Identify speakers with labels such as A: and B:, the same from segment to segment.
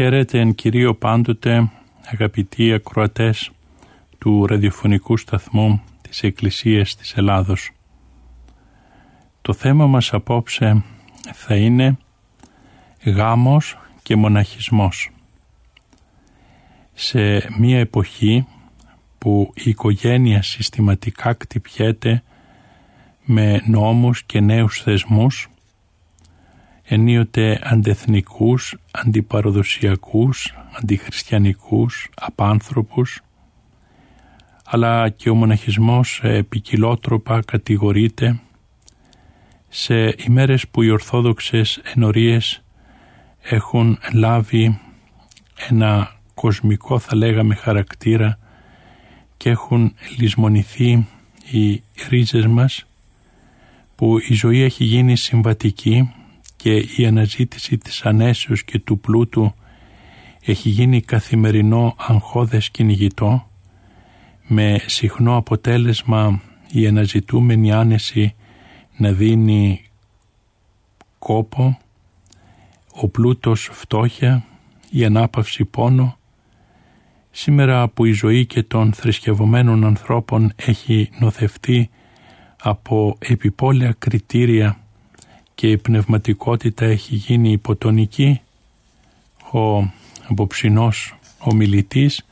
A: Χαίρετε εν κυρίω πάντοτε αγαπητοί ακροατές του ραδιοφωνικού σταθμού της Εκκλησίας της Ελλάδος. Το θέμα μας απόψε θα είναι γάμος και μοναχισμός. Σε μία εποχή που η οικογένεια συστηματικά κτυπιέται με νόμους και νέους θεσμούς ενίοτε αντεθνικούς, αντιπαροδοσιακούς, αντιχριστιανικούς, απάνθρωπους, αλλά και ο μοναχισμός επικοιλότροπα κατηγορείται. Σε ημέρες που οι Ορθόδοξες ενορίες έχουν λάβει ένα κοσμικό θα λέγαμε χαρακτήρα και έχουν λησμονηθεί οι ρίζες μας που η ζωή έχει γίνει συμβατική και η αναζήτηση της ανέσεως και του πλούτου έχει γίνει καθημερινό αγχώδες κυνηγητό με συχνό αποτέλεσμα η αναζητούμενη άνεση να δίνει κόπο, ο πλούτος φτώχεια, η ανάπαυση πόνο. Σήμερα που η ζωή και των θρησκευωμένων ανθρώπων έχει νοθευτεί από επιπόλαια κριτήρια και η πνευματικότητα έχει γίνει υποτονική, ο αποψινός ομιλητής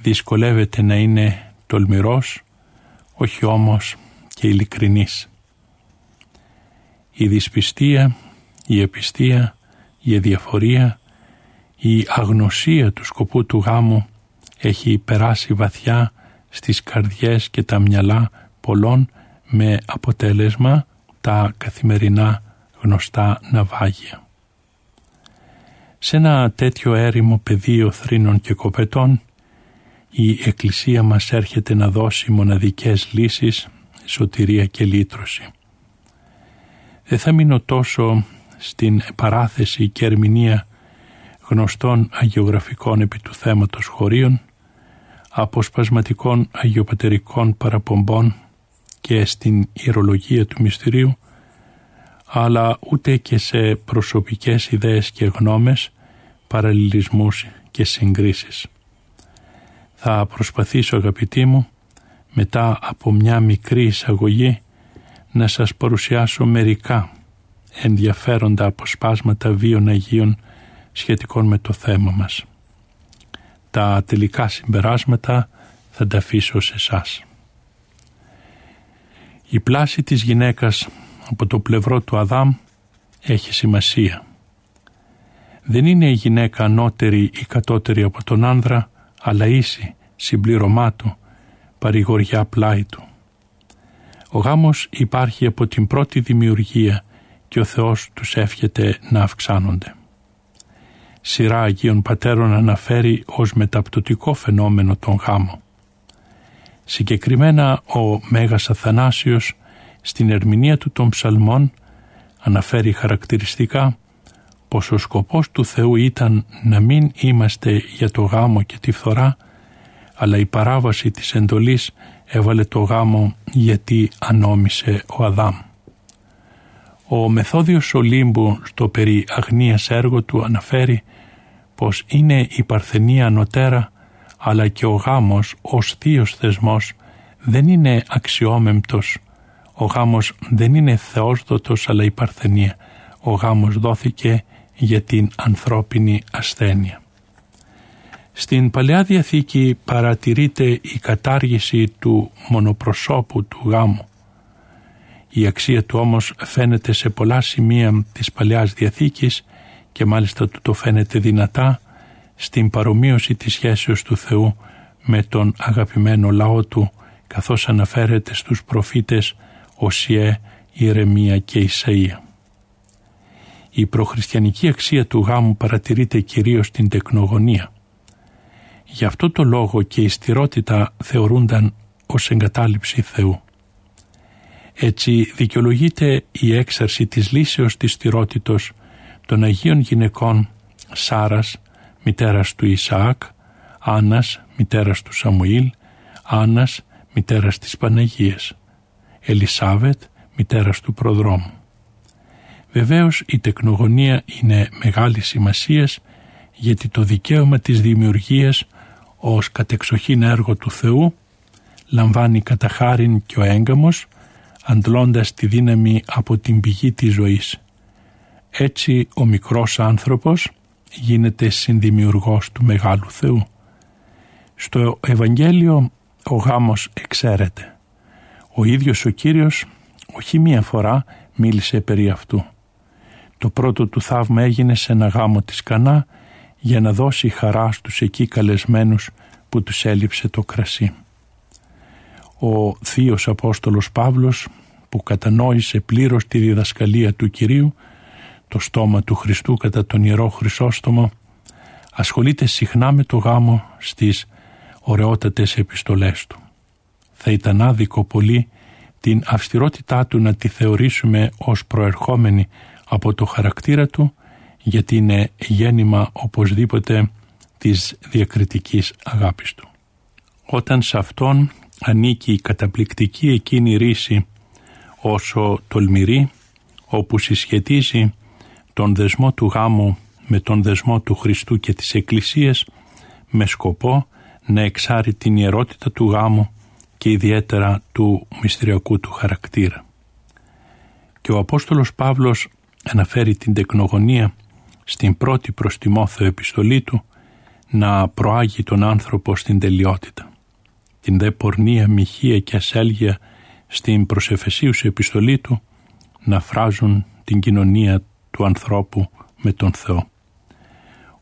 A: δυσκολεύεται να είναι τολμηρός, όχι όμως και ειλικρινής. Η δυσπιστία, η επιστία, η αδιαφορία, η αγνωσία του σκοπού του γάμου έχει περάσει βαθιά στις καρδιές και τα μυαλά πολλών με αποτέλεσμα τα καθημερινά γνωστά ναυάγια. Σε ένα τέτοιο έρημο πεδίο θρήνων και κοπετών η Εκκλησία μας έρχεται να δώσει μοναδικές λύσεις, σωτηρία και λύτρωση. Δεν θα μείνω τόσο στην παράθεση και ερμηνεία γνωστών αγιογραφικών επί του θέματος χωρίων, αποσπασματικών αγιοπατερικών παραπομπών και στην ιερολογία του μυστηρίου, αλλά ούτε και σε προσωπικές ιδέες και γνώμες, παραλληλισμούς και συγκρίσεις. Θα προσπαθήσω αγαπητοί μου, μετά από μια μικρή εισαγωγή, να σας παρουσιάσω μερικά ενδιαφέροντα αποσπάσματα βίων Αγίων σχετικών με το θέμα μας. Τα τελικά συμπεράσματα θα τα αφήσω σε εσάς. Η πλάση της γυναίκας από το πλευρό του Αδάμ έχει σημασία. Δεν είναι η γυναίκα ανώτερη ή κατώτερη από τον άνδρα, αλλά ίση, συμπληρωμά του, παρηγοριά πλάι του. Ο γάμος υπάρχει από την πρώτη δημιουργία και ο Θεός τους εύχεται να αυξάνονται. Σειρά Αγίων Πατέρων αναφέρει ως μεταπτωτικό φαινόμενο τον γάμο. Συγκεκριμένα ο Μέγας Αθανάσιος στην ερμηνεία του των ψαλμών αναφέρει χαρακτηριστικά πως ο σκοπός του Θεού ήταν να μην είμαστε για το γάμο και τη φθορά αλλά η παράβαση της εντολής έβαλε το γάμο γιατί ανόμισε ο Αδάμ. Ο Μεθόδιος Ολύμπου στο περί αγνίας έργο του αναφέρει πως είναι η παρθενία ανωτέρα αλλά και ο γάμος ως θείος θεσμός δεν είναι αξιόμεμπτος Ο γάμος δεν είναι θεόσδοτος αλλά η παρθενία. Ο γάμος δόθηκε για την ανθρώπινη ασθένεια. Στην Παλαιά Διαθήκη παρατηρείται η κατάργηση του μονοπροσώπου του γάμου. Η αξία του όμως φαίνεται σε πολλά σημεία της Παλαιάς Διαθήκης και μάλιστα του το φαίνεται δυνατά στην παρομοίωση της σχέσεως του Θεού με τον αγαπημένο λαό του καθώς αναφέρεται στους προφήτες Οσιέ, Ιερεμία και Ισαΐα. Η προχριστιανική αξία του γάμου παρατηρείται κυρίως στην τεκνογωνία. Γι' αυτό το λόγο και η στηρότητα θεωρούνταν ως εγκατάλειψη Θεού. Έτσι δικαιολογείται η έξαρση της λύσεως της στηρότητος των Αγίων γυναικών Σάρας, μητέρας του Ισαάκ, Άννας, μητέρας του Σαμουήλ, Άννας, μητέρας της Παναγίας, Ελισάβετ, μητέρας του προδρόμου. Βεβαίως η τεκνογωνία είναι μεγάλη σημασίας γιατί το δικαίωμα της δημιουργίας ως κατεξοχήν έργο του Θεού λαμβάνει κατά χάριν και ο έγκαμος αντλώντας τη δύναμη από την πηγή της ζωής. Έτσι ο μικρός άνθρωπος γίνεται συνδημιουργός του Μεγάλου Θεού. Στο Ευαγγέλιο ο γάμος εξαίρεται. Ο ίδιος ο Κύριος όχι μία φορά μίλησε περί αυτού. Το πρώτο του θαύμα έγινε σε ένα γάμο της Κανά για να δώσει χαρά στους εκεί καλεσμένους που τους έλειψε το κρασί. Ο θείος Απόστολος Παύλος που κατανόησε πλήρως τη διδασκαλία του Κυρίου το στόμα του Χριστού κατά τον Ιερό Χρυσόστομο ασχολείται συχνά με το γάμο στις ωραιότατες επιστολές του. Θα ήταν άδικο πολύ την αυστηρότητά του να τη θεωρήσουμε ως προερχόμενη από το χαρακτήρα του γιατί είναι γέννημα οπωσδήποτε της διακριτικής αγάπης του. Όταν σε αυτόν ανήκει η καταπληκτική εκείνη ρίση όσο τολμηρή όπου συσχετίζει τον δεσμό του γάμου με τον δεσμό του Χριστού και της Εκκλησίας με σκοπό να εξάρει την ιερότητα του γάμου και ιδιαίτερα του μυστηριακού του χαρακτήρα. Και ο Απόστολος Παύλος αναφέρει την τεκνογωνία στην πρώτη προς Τιμόθεο επιστολή του να προάγει τον άνθρωπο στην τελειότητα. Την δε πορνεία, μοιχεία και ασέλγεια στην προσεφεσίους επιστολή του να φράζουν την κοινωνία του ανθρώπου με τον Θεό.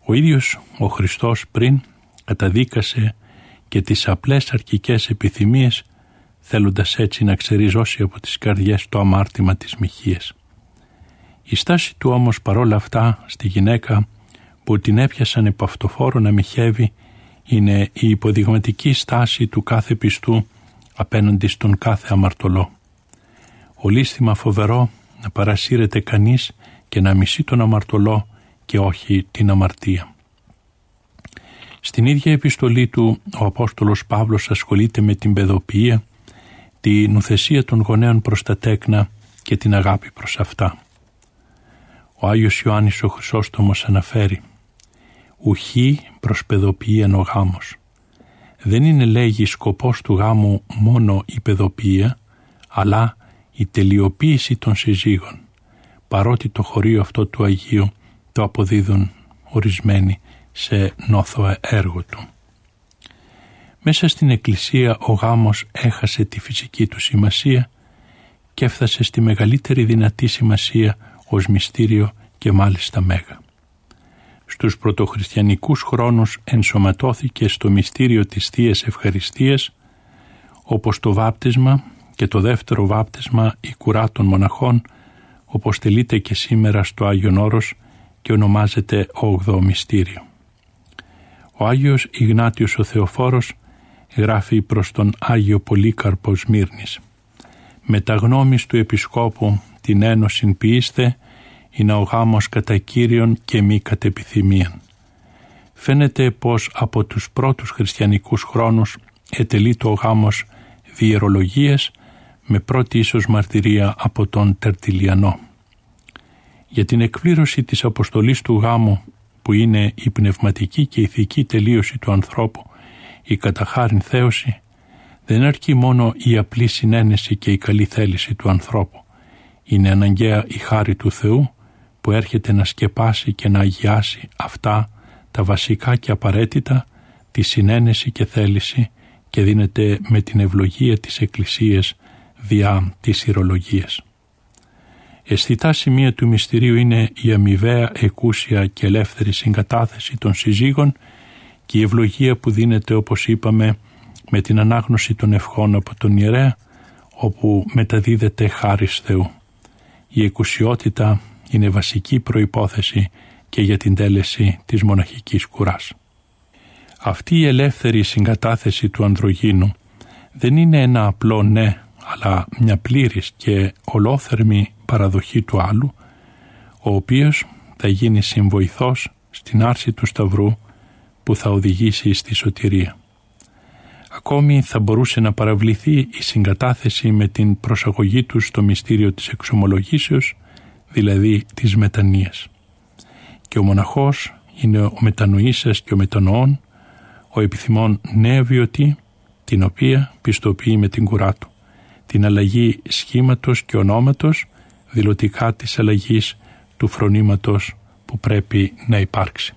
A: Ο ίδιος ο Χριστός πριν καταδίκασε και τις απλές αρκικές επιθυμίες θέλοντας έτσι να ξεριζώσει από τις καρδιές το αμάρτημα της μοιχείας. Η στάση του όμως παρόλα αυτά στη γυναίκα που την έπιασαν αυτοφόρο να μοιχεύει είναι η υποδειγματική στάση του κάθε πιστού απέναντι στον κάθε αμαρτωλό. Ολίσθημα φοβερό να παρασύρεται κανείς και να μισεί τον αμαρτωλό και όχι την αμαρτία. Στην ίδια επιστολή του ο Απόστολος Παύλος ασχολείται με την παιδοποιία, την νουθεσία των γονέων προς τα τέκνα και την αγάπη προς αυτά. Ο Άγιος Ιωάννης ο Χρυσόστομος αναφέρει «Ουχή προς παιδοποιίαν ο γάμος». Δεν είναι λέγει σκοπός του γάμου μόνο η παιδοποιία, αλλά η τελειοποίηση των συζύγων, παρότι το χωρίο αυτό του Αγίου το αποδίδουν ορισμένοι σε νόθο έργο του. Μέσα στην Εκκλησία ο γάμος έχασε τη φυσική του σημασία και έφτασε στη μεγαλύτερη δυνατή σημασία ως μυστήριο και μάλιστα μέγα. Στους πρωτοχριστιανικούς χρόνους ενσωματώθηκε στο μυστήριο της Θείας Ευχαριστίας όπως το βάπτισμα και το δεύτερο βάπτισμα η κουρά των μοναχών όπως τελείται και σήμερα στο Άγιον Όρος και ονομάζεται Όγδοο Μυστήριο. Ο Άγιος Ιγνάτιος ο Θεοφόρος γράφει προς τον Άγιο Πολύκαρπο Σμύρνης «Με τα γνώμης του Επισκόπου την ένωση ποιήστε είναι ο γάμος κατά Κύριον και μη κατ' επιθυμίαν. Φαίνεται πως από τους πρώτους χριστιανικούς χρόνους ετελεί το γάμος διερολογίες με πρώτη ίσως μαρτυρία από τον Τερτιλιανό. Για την εκπλήρωση της αποστολής του γάμου που είναι η πνευματική και ηθική τελείωση του ανθρώπου, η καταχάριν θέωση,
B: Δεν αρκεί μόνο η απλή συνένεση και η καλή θέληση του ανθρώπου. Είναι αναγκαία η χάρη του Θεού που έρχεται να σκεπάσει και να αγιάσει αυτά τα βασικά και απαραίτητα τη συνένεση και θέληση και δίνεται με την ευλογία της Εκκλησίας διά της ηρολογίας. Αισθητά σημεία του μυστηρίου είναι η αμοιβαία εκούσια και ελεύθερη συγκατάθεση των συζύγων και η ευλογία που δίνεται όπως είπαμε με την ανάγνωση των ευχών από τον ιερέα όπου μεταδίδεται χάρις Θεού. Η εκουσιότητα είναι βασική προϋπόθεση και για την τέλεση της μοναχικής κουράς. Αυτή η ελεύθερη συγκατάθεση του ανδρογίνου δεν είναι ένα απλό ναι, αλλά μια πλήρης και ολόθερμη παραδοχή του άλλου, ο οποίος θα γίνει συμβοηθός στην άρση του Σταυρού που θα οδηγήσει στη σωτηρία. Ακόμη θα μπορούσε να παραβληθεί η συγκατάθεση με την προσαγωγή του στο μυστήριο της εξομολογήσεως, δηλαδή της μετανοίας. Και ο μοναχός είναι ο μετανοήσας και ο μετανοών, ο επιθυμών νέα βιωτή, την οποία πιστοποιεί με την κουρά του, την αλλαγή σχήματος και ονόματος, δηλωτικά της αλλαγής του φρονήματος που πρέπει να υπάρξει.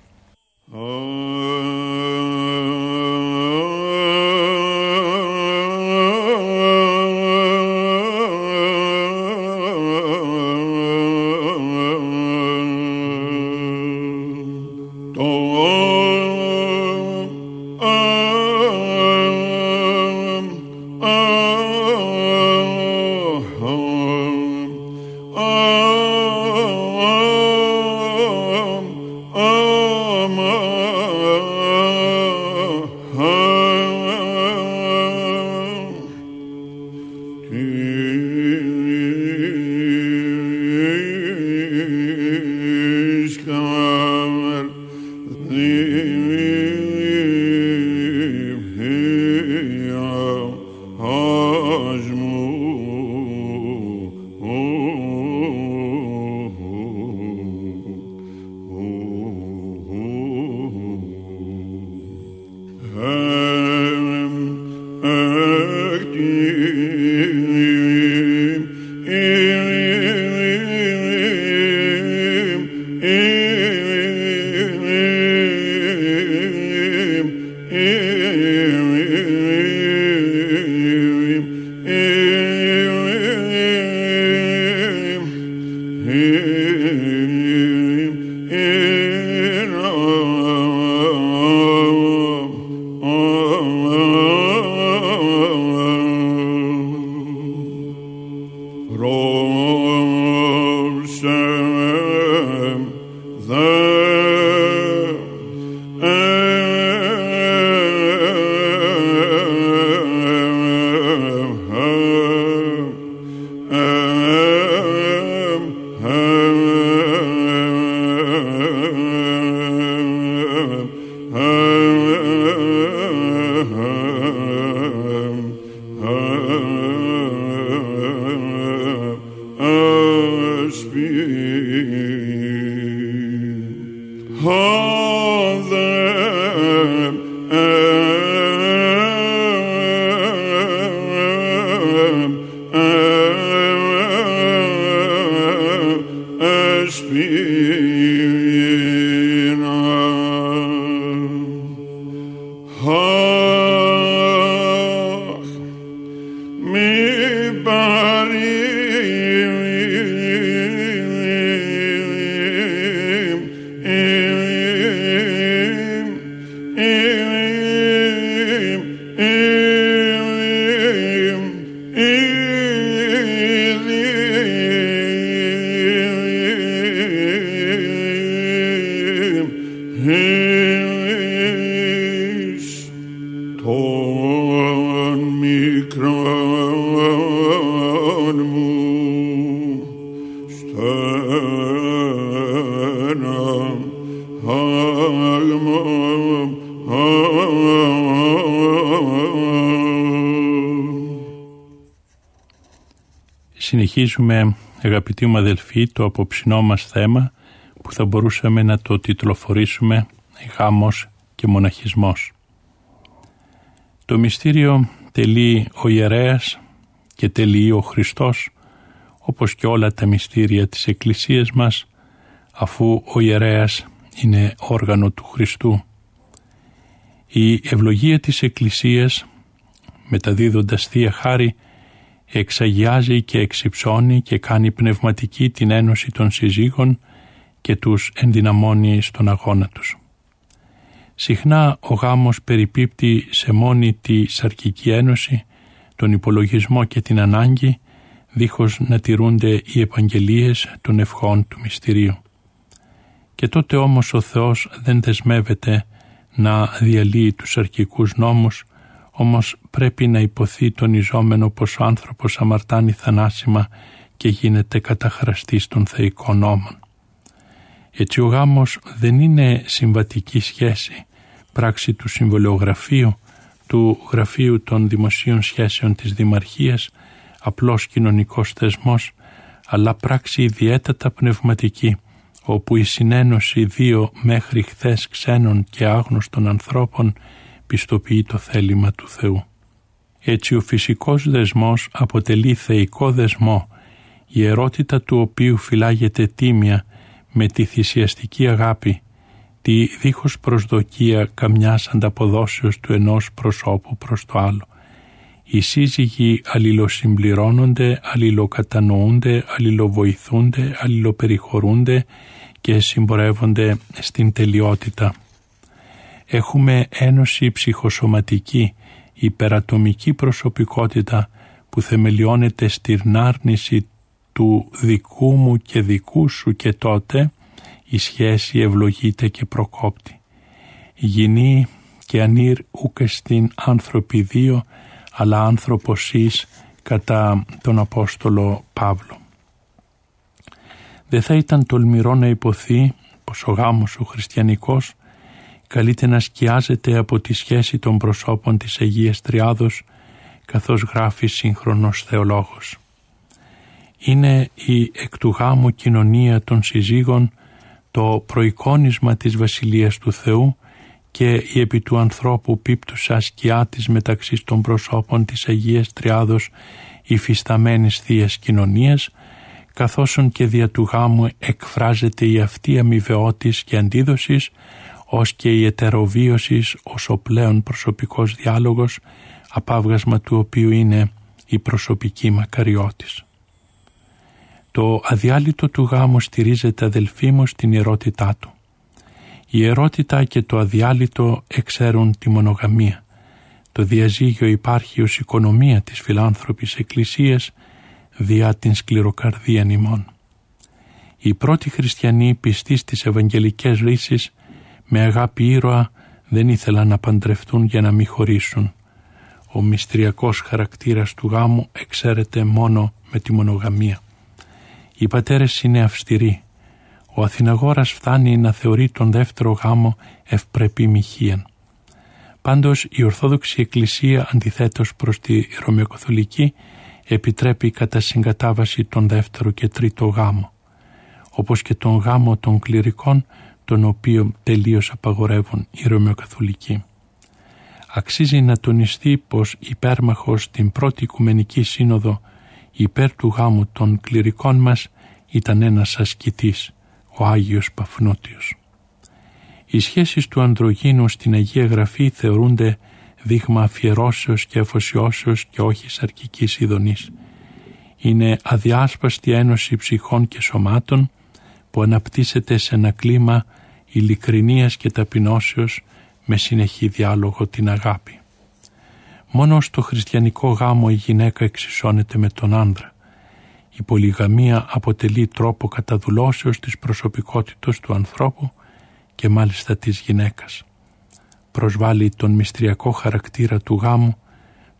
B: Συνεχίζουμε αγαπητοί μου αδελφοί το απόψινό μας θέμα που θα μπορούσαμε να το τιτλοφορήσουμε γάμος και μοναχισμός. Το μυστήριο
A: τελεί ο ιερέας και τελεί ο Χριστός όπως και όλα τα μυστήρια της Εκκλησίας μας αφού ο ιερέας είναι όργανο του Χριστού. Η ευλογία της Εκκλησίας μεταδίδοντας Θεία Χάρη εξαγιάζει και εξυψώνει και κάνει πνευματική την ένωση των συζύγων και τους ενδυναμώνει στον αγώνα τους. Συχνά ο γάμος περιπίπτει σε μόνη τη σαρκική ένωση, τον υπολογισμό και την ανάγκη, δίχως να τηρούνται οι επαγγελίες των ευχών του μυστηρίου. Και τότε όμως ο Θεός δεν δεσμεύεται να διαλύει τους αρκικούς νόμους, όμως πρέπει να υποθεί τονιζόμενο πως ο άνθρωπος αμαρτάνει θανάσιμα και γίνεται καταχραστής των θεϊκών νόμων. Έτσι ο γάμος δεν είναι συμβατική σχέση, πράξη του συμβολιογραφείου, του Γραφείου των Δημοσίων Σχέσεων της Δημαρχίας, απλός κοινωνικός θεσμός, αλλά πράξη ιδιαίτατα πνευματική, όπου η συνένωση δύο μέχρι χθες ξένων και άγνωστων ανθρώπων πιστοποιεί το θέλημα του Θεού. Έτσι ο φυσικός δεσμός αποτελεί θεϊκό δεσμό, η ερώτητα του οποίου φυλάγεται τίμια με τη θυσιαστική αγάπη, τη δίχως προσδοκία καμιάς ανταποδόσεως του ενός προσώπου προς το άλλο. Οι σύζυγοι αλληλοσυμπληρώνονται, αλληλοκατανοούνται, αλληλοβοηθούνται, αλληλοπεριχωρούνται και συμπορεύονται στην τελειότητα. Έχουμε ένωση ψυχοσωματική, υπερατομική προσωπικότητα που θεμελιώνεται στην άρνηση του δικού μου και δικού σου και τότε η σχέση ευλογείται και προκόπτει. Γινή και ανήρ ούκε στην άνθρωποι δύο, αλλά άνθρωπος εις κατά τον Απόστολο Παύλο. Δεν θα ήταν τολμηρό να υποθεί πως ο γάμος ο χριστιανικός καλείται να σκιάζεται από τη σχέση των προσώπων της Αγίας Τριάδος καθώς γράφει σύγχρονος θεολόγος. Είναι η εκ του γάμου κοινωνία των συζύγων το προεικόνισμα της Βασιλείας του Θεού και η επί του ανθρώπου πίπτουσα σκιά της μεταξύ των προσώπων της Αγίας Τριάδος υφισταμένης Θείας Κοινωνίας καθώς και δια του γάμου εκφράζεται η αυτή αμοιβαιότης και αντίδοσης ως και η ετεροβίωσης ως ο πλέον προσωπικός διάλογος απάβγασμα του οποίου είναι η προσωπική μακαριότης. Το αδιάλειτο του γάμου στηρίζεται αδελφοί μου στην ιερότητά του. Η ερώτητα και το αδιάλειτο εξέρουν τη μονογαμία. Το διαζύγιο υπάρχει ως οικονομία της φιλάνθρωπης εκκλησίας διά την σκληροκαρδία νημών. Οι πρώτοι χριστιανοί πιστοί στις ευαγγελικές ρίσεις με αγάπη ήρωα δεν ήθελαν να παντρευτούν για να μην χωρίσουν. Ο μυστριακός χαρακτήρας του γάμου εξαίρεται μόνο με τη μονογαμία. Οι πατέρες είναι αυστηροί. Ο Αθηναγόρας φτάνει να θεωρεί τον δεύτερο γάμο ευπρεπή μοιχείαν. Πάντως η Ορθόδοξη Εκκλησία αντιθέτως προς τη Ρωμαιοκαθολική επιτρέπει κατά συγκατάβαση τον δεύτερο και τρίτο γάμο, όπως και τον γάμο των κληρικών τον οποίο τελείως απαγορεύουν οι Ρωμαιοκαθολικοί. Αξίζει να τονιστεί πως υπέρμαχος στην πρώτη Οικουμενική Σύνοδο υπέρ του γάμου των κληρικών μας ήταν ένας ασκητής, ο Άγιος Παφνότιος. Οι σχέσεις του ανδρογίνου στην Αγία Γραφή θεωρούνται δείγμα αφιερώσεως και αφοσιώσεως και όχι σαρκικής ειδονής. Είναι αδιάσπαστη ένωση ψυχών και σωμάτων που αναπτύσσεται σε ένα κλίμα ειλικρινίας και ταπεινώσεως με συνεχή διάλογο την αγάπη. Μόνο στο χριστιανικό γάμο η γυναίκα εξισώνεται με τον άνδρα. Η πολυγαμία αποτελεί τρόπο καταδουλώσεως της προσωπικότητας του ανθρώπου και μάλιστα της γυναίκας. Προσβάλλει τον μυστριακό χαρακτήρα του γάμου,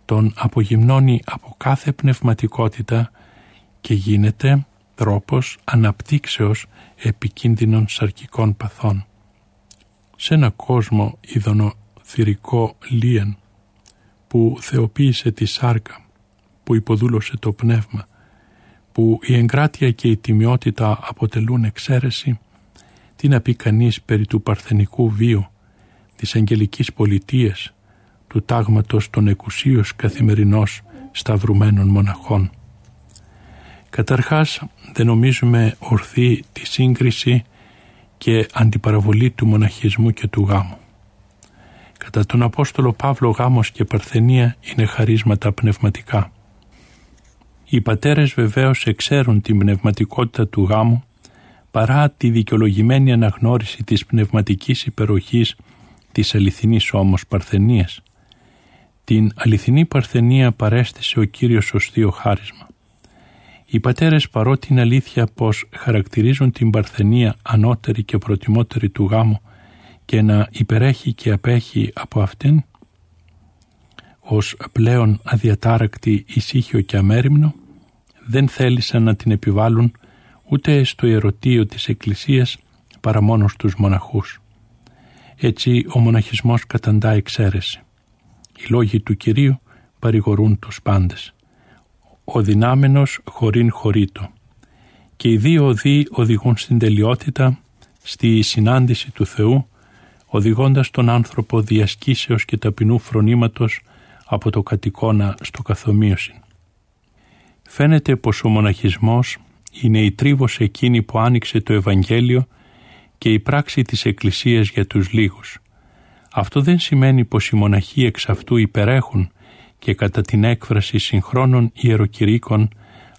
A: τον απογυμνώνει από κάθε πνευματικότητα και γίνεται τρόπος αναπτύξεως επικίνδυνων σαρκικών παθών. Σε ένα κόσμο ειδωνοθυρικό λίεν που θεοποίησε τη σάρκα, που υποδούλωσε το πνεύμα, που η εγκράτεια και η τιμιότητα αποτελούν εξαίρεση, τι να πει κανείς περί του παρθενικού βίου, της αγγελικής πολιτείας, του τάγματος των εκουσίως καθημερινώς σταυρουμένων μοναχών. Καταρχάς δεν νομίζουμε ορθή τη σύγκριση και αντιπαραβολή του μοναχισμού και του γάμου. Κατά τον Απόστολο Παύλο γάμος και παρθενία είναι χαρίσματα πνευματικά. Οι πατέρες βεβαίως εξέρουν την πνευματικότητα του γάμου παρά τη δικαιολογημένη αναγνώριση της πνευματικής υπεροχής της αληθινής όμως παρθενίας. Την αληθινή παρθενία παρέστησε ο Κύριος ως θείο χάρισμα. Οι πατέρες παρότι είναι αλήθεια πως χαρακτηρίζουν την παρθενία ανώτερη και προτιμότερη του γάμου και να υπερέχει και απέχει από αυτήν ως πλέον αδιατάρακτη ησύχιο και αμέριμνο δεν θέλησαν να την επιβάλλουν ούτε στο ερωτείο της Εκκλησίας παρά μόνος στους μοναχούς. Έτσι ο μοναχισμός καταντά εξαίρεση. Οι λόγοι του Κυρίου παρηγορούν τους πάντες. Ο δυνάμενος χωρίν χωρίτο. Και οι δύο οδοί οδηγούν στην τελειότητα, στη συνάντηση του Θεού, οδηγώντας τον άνθρωπο διασκήσεως και ταπεινού φρονήματος από το κατοικώνα στο καθομοίωση. Φαίνεται πως ο μοναχισμός είναι η τρίβος εκείνη που άνοιξε το Ευαγγέλιο και η πράξη της Εκκλησίας για τους λίγους. Αυτό δεν σημαίνει πως οι μοναχοί εξ αυτού υπερέχουν και κατά την έκφραση συγχρόνων ιεροκηρύκων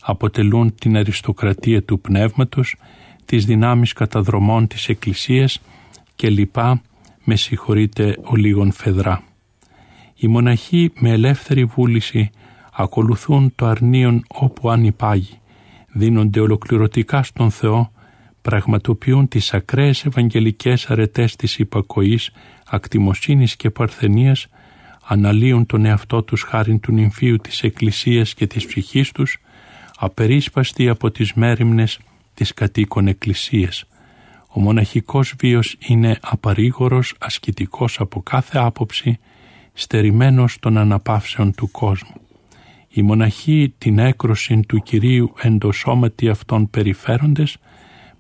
A: αποτελούν την αριστοκρατία του πνεύματος, τις δυνάμεις καταδρομών της Εκκλησίας και λοιπά με συγχωρείτε ο λίγον φεδρά. Οι μοναχοί με ελεύθερη βούληση ακολουθούν το αρνίον όπου αν υπάγει, δίνονται ολοκληρωτικά στον Θεό, πραγματοποιούν τις ακραίες ευαγγελικές αρετές της υπακοής, ακτιμοσύνης και παρθενίας, αναλύουν τον εαυτό τους χάριν του νυμφίου της Εκκλησίας και της ψυχής τους, απερίσπαστοι από τις μέρημνες της κατοίκων Εκκλησίας. Ο μοναχικός βίος είναι απαρήγορος, ασκητικός από κάθε άποψη, στερημένος των αναπαύσεων του κόσμου. Οι μοναχοί την έκρωση του Κυρίου εντοσώματι αυτών περιφέροντες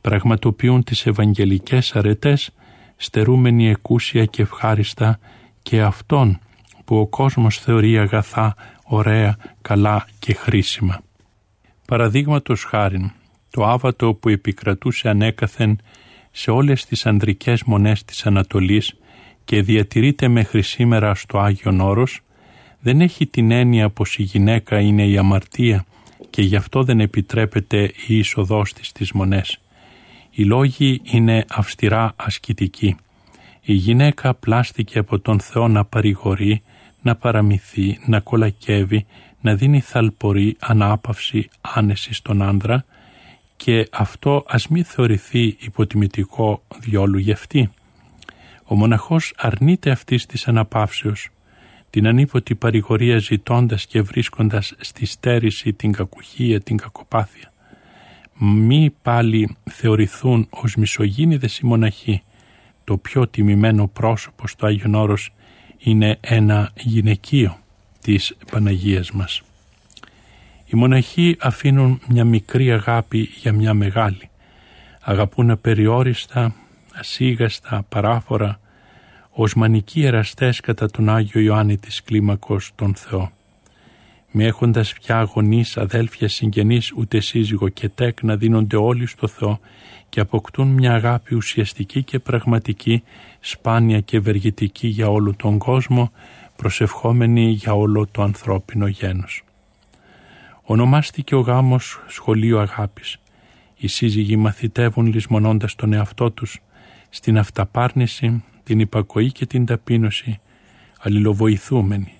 A: πραγματοποιούν τις ευαγγελικές αρετές στερούμενοι εκούσια και ευχάριστα και αυτών που ο κόσμος θεωρεί αγαθά, ωραία, καλά και χρήσιμα. Παραδείγματος χάριν, το άβατο που επικρατούσε ανέκαθεν σε όλες τις ανδρικές μονές της Ανατολής και διατηρείται μέχρι σήμερα στο Άγιον Όρος, δεν έχει την έννοια πως η γυναίκα είναι η αμαρτία και γι' αυτό δεν επιτρέπεται η είσοδός της στις μονές. Οι λόγοι είναι αυστηρά ασκητικοί. Η γυναίκα πλάστηκε από τον Θεό να παρηγορεί, να παραμυθεί, να κολακεύει, να δίνει θαλπορή, ανάπαυση, άνεση στον άνδρα και αυτό ας μη θεωρηθεί υποτιμητικό διόλου γι' αυτή. Ο μοναχός αρνείται αυτής της αναπαύσεως την ανίποτη παρηγορία ζητώντας και βρίσκοντας στη στέρηση την κακουχία, την κακοπάθεια. Μη πάλι θεωρηθούν ως μισογίνηδες οι μοναχοί. Το πιο τιμημένο πρόσωπο στο Άγιον Όρος είναι ένα γυναικείο της Παναγίας μας. Οι μοναχοί αφήνουν μια μικρή αγάπη για μια μεγάλη. Αγαπούν απεριόριστα, ασίγαστα, παράφορα, οσμανικοί εραστές κατά τον Άγιο Ιωάννη της κλίμακος τον Θεό. Μη έχοντας πια γονείς, αδέλφια, συγγενείς, ούτε σύζυγο και τέκ να δίνονται όλοι στο Θεό και αποκτούν μια αγάπη ουσιαστική και πραγματική, σπάνια και ευεργετική για όλο τον κόσμο, προσευχόμενη για όλο το ανθρώπινο γένος. Ονομάστηκε ο γάμος σχολείο αγάπης. Οι σύζυγοι μαθητεύουν λησμονώντας τον εαυτό τους στην αυταπάρνηση, την υπακοή και την ταπείνωση, αλληλοβοηθούμενοι.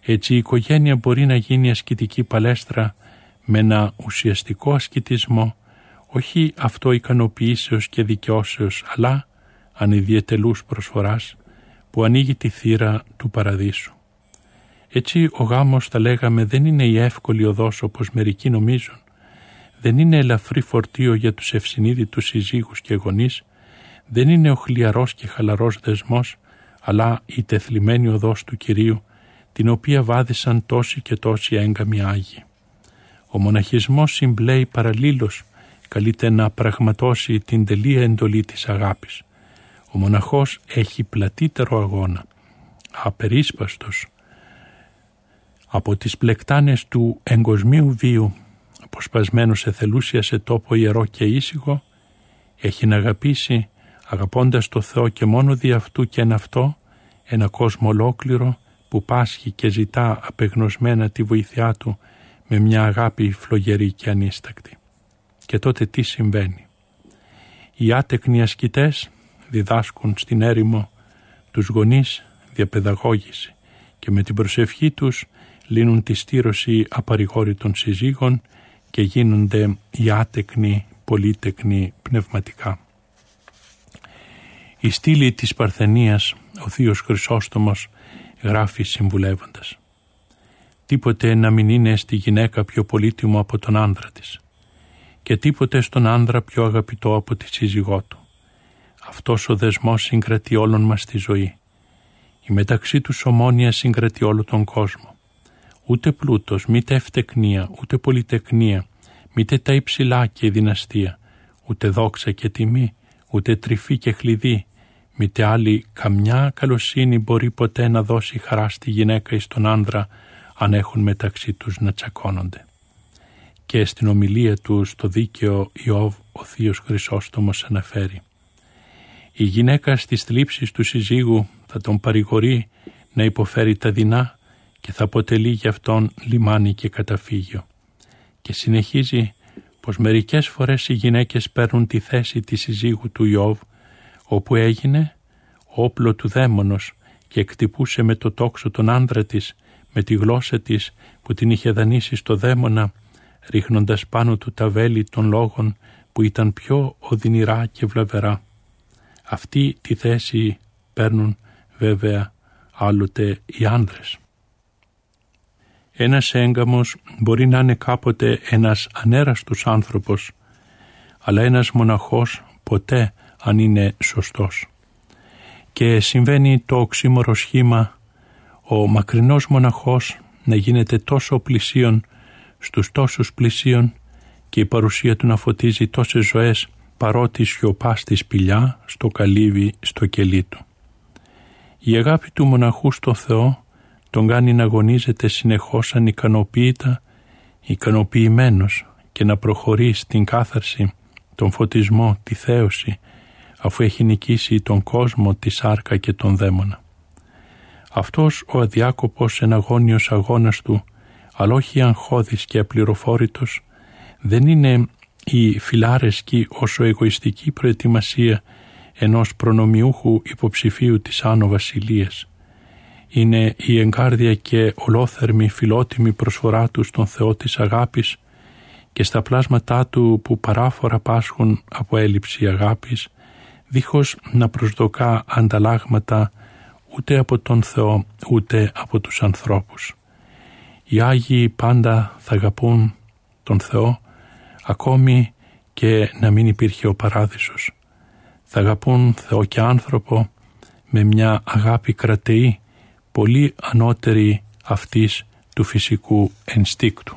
A: Έτσι η οικογένεια μπορεί να γίνει ασκητική παλέστρα με ένα ουσιαστικό ασκητισμό, όχι αυτό ικανοποιήσεως και δικαιώσεως, αλλά ανιδιαιτελούς προσφοράς που ανοίγει τη θύρα του παραδείσου. Έτσι ο γάμος θα λέγαμε δεν είναι η εύκολη οδός όπως μερικοί νομίζουν, δεν είναι ελαφρύ φορτίο για τους ευσυνείδητους συζύγους και γονείς, δεν είναι ο χλιαρός και χαλαρός δεσμός, αλλά η τεθλιμένη οδός του Κυρίου, την οποία βάδισαν τόσοι και τόσοι έγκαμοι Άγιοι. Ο μοναχισμός συμπλέει παραλλήλως, καλείται να πραγματώσει την τελεία εντολή της αγάπης. Ο μοναχός έχει πλατύτερο αγώνα. απερίσπαστος από τις πλεκτάνες του εγκοσμίου βίου αποσπασμένου σε θελούσια σε τόπο ιερό και ήσυχο έχει να αγαπήσει αγαπώντας το Θεό και μόνο δι' αυτού και εν αυτό ένα κόσμο ολόκληρο που πάσχει και ζητά απεγνωσμένα τη βοήθειά του με μια αγάπη φλογερή και ανίστακτη. Και τότε τι συμβαίνει; Οι άτεκνοι ασκητές διδάσκουν στην έρημο τους γονείς διαπαιδαγώγηση και με την προσευχή τους λύνουν τη στήρωση απαρηγόρητων συζύγων και γίνονται οι άτεκνοι, πολύτεκνοι πνευματικά. Η στήλη της Παρθενίας, ο θείος Χρυσόστομος, γράφει συμβουλεύοντας. Τίποτε να μην είναι στη γυναίκα πιο πολύτιμο από τον άνδρα της και τίποτε στον άνδρα πιο αγαπητό από τη σύζυγό του. Αυτός ο δεσμός συγκρατεί όλων μας τη ζωή. Η μεταξύ τους ομόνια συγκρατεί όλο τον κόσμο. Ούτε πλούτος, μήτε ευτεκνία, ούτε πολυτεκνία, μήτε τα υψηλά και η δυναστεία, ούτε δόξα και τιμή, ούτε τρυφή και χλειδί, μήτε άλλη καμιά καλοσύνη μπορεί ποτέ να δώσει χαρά στη γυναίκα ή στον άνδρα αν έχουν μεταξύ τους να τσακώνονται. Και στην ομιλία του στο δίκαιο Ιώβ ο θείος Χρυσόστομος αναφέρει «Η γυναίκα στις θλίψεις του συζύγου θα τον παρηγορεί να υποφέρει τα δεινά και θα αποτελεί για αυτόν λιμάνι και καταφύγιο». Και συνεχίζει πως μερικές φορές οι γυναίκες παίρνουν τη θέση της συζύγου του Ιώβ όπου έγινε όπλο του δαίμονος και εκτυπούσε με το τόξο τον άνδρα της με τη γλώσσα της που την είχε δανείσει στο δαίμονα ρίχνοντας πάνω του τα βέλη των λόγων που ήταν πιο οδυνηρά και βλαβερά. Αυτή τη θέση παίρνουν βέβαια άλλοτε οι άνδρες. Ένας έγκαμος μπορεί να είναι κάποτε ένας ανέραστος άνθρωπος, αλλά ένας μοναχός ποτέ αν είναι σωστός. Και συμβαίνει το οξύμορο σχήμα ο μακρινός μοναχός να γίνεται τόσο πλησίον στους τόσους πλησίον και η παρουσία του να φωτίζει τόσες ζωές παρότι σιωπά στη σπηλιά, στο καλύβι, στο κελί του. Η αγάπη του μοναχού στο Θεό τον κάνει να αγωνίζεται συνεχώς ανικανοποίητα, ικανοποιημένος και να προχωρεί στην κάθαρση, τον φωτισμό, τη θέωση, αφού έχει νικήσει τον κόσμο, τη σάρκα και τον δαίμονα. Αυτός ο αδιάκοπος εναγώνιος αγώνας του, αλλά όχι αγχώδης και απληροφόρητος, δεν είναι η φιλάρεσκη όσο εγωιστική προετοιμασία ενός προνομιούχου υποψηφίου της Άνω Βασιλείας. Είναι η εγκάρδια και ολόθερμη φιλότιμη προσφορά τους στον Θεό της αγάπης και στα πλάσματά του που παράφορα πάσχουν από έλλειψη αγάπης, δίχως να προσδοκά ανταλλάγματα ούτε από τον Θεό ούτε από τους ανθρώπους. Οι Άγιοι πάντα θα αγαπούν τον Θεό ακόμη και να μην υπήρχε ο παράδεισος. Θα αγαπούν Θεό και άνθρωπο με μια αγάπη κρατεή πολύ ανώτερη αυτής του φυσικού ενστίκτου.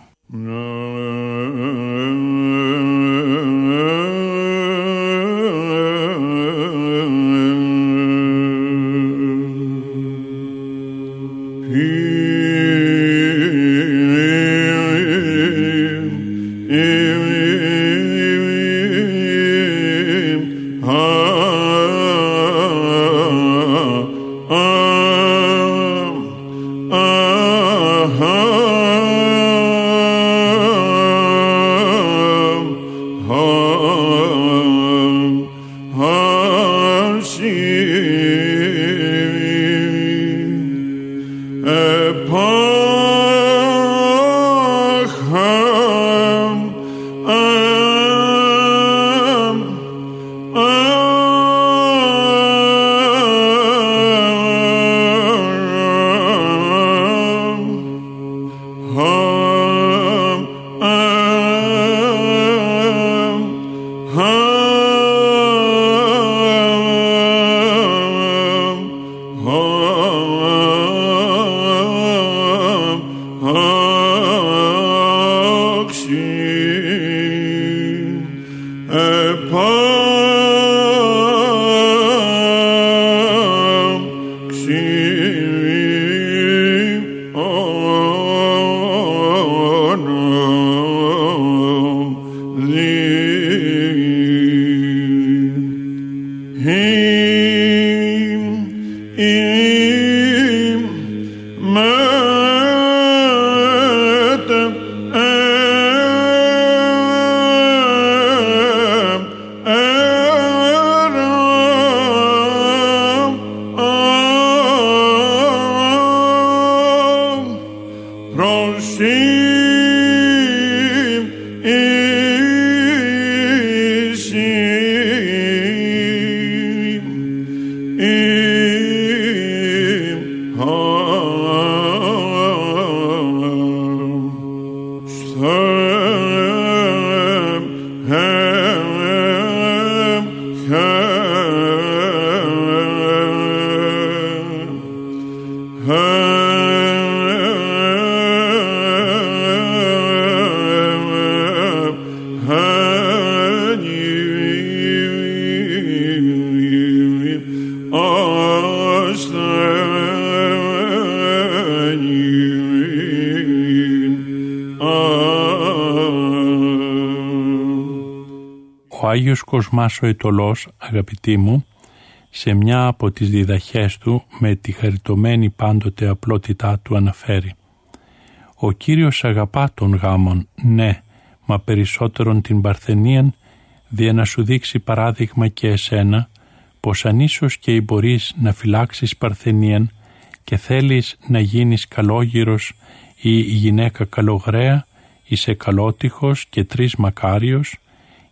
A: Άγιος Κοσμάς ο Ετωλός, αγαπητοί μου, σε μια από τις διδαχές του με τη χαριτωμένη πάντοτε απλότητά του αναφέρει. «Ο Κύριος αγαπά τον γάμον, ναι, μα περισσότερον την Παρθενίαν, δια να σου δείξει παράδειγμα και εσένα, πως αν ίσως και μπορείς να φυλάξεις Παρθενίαν και θέλεις να γίνεις καλόγυρος ή η γυναίκα καλογραία, είσαι καλότυχος και τρεις μακάριος,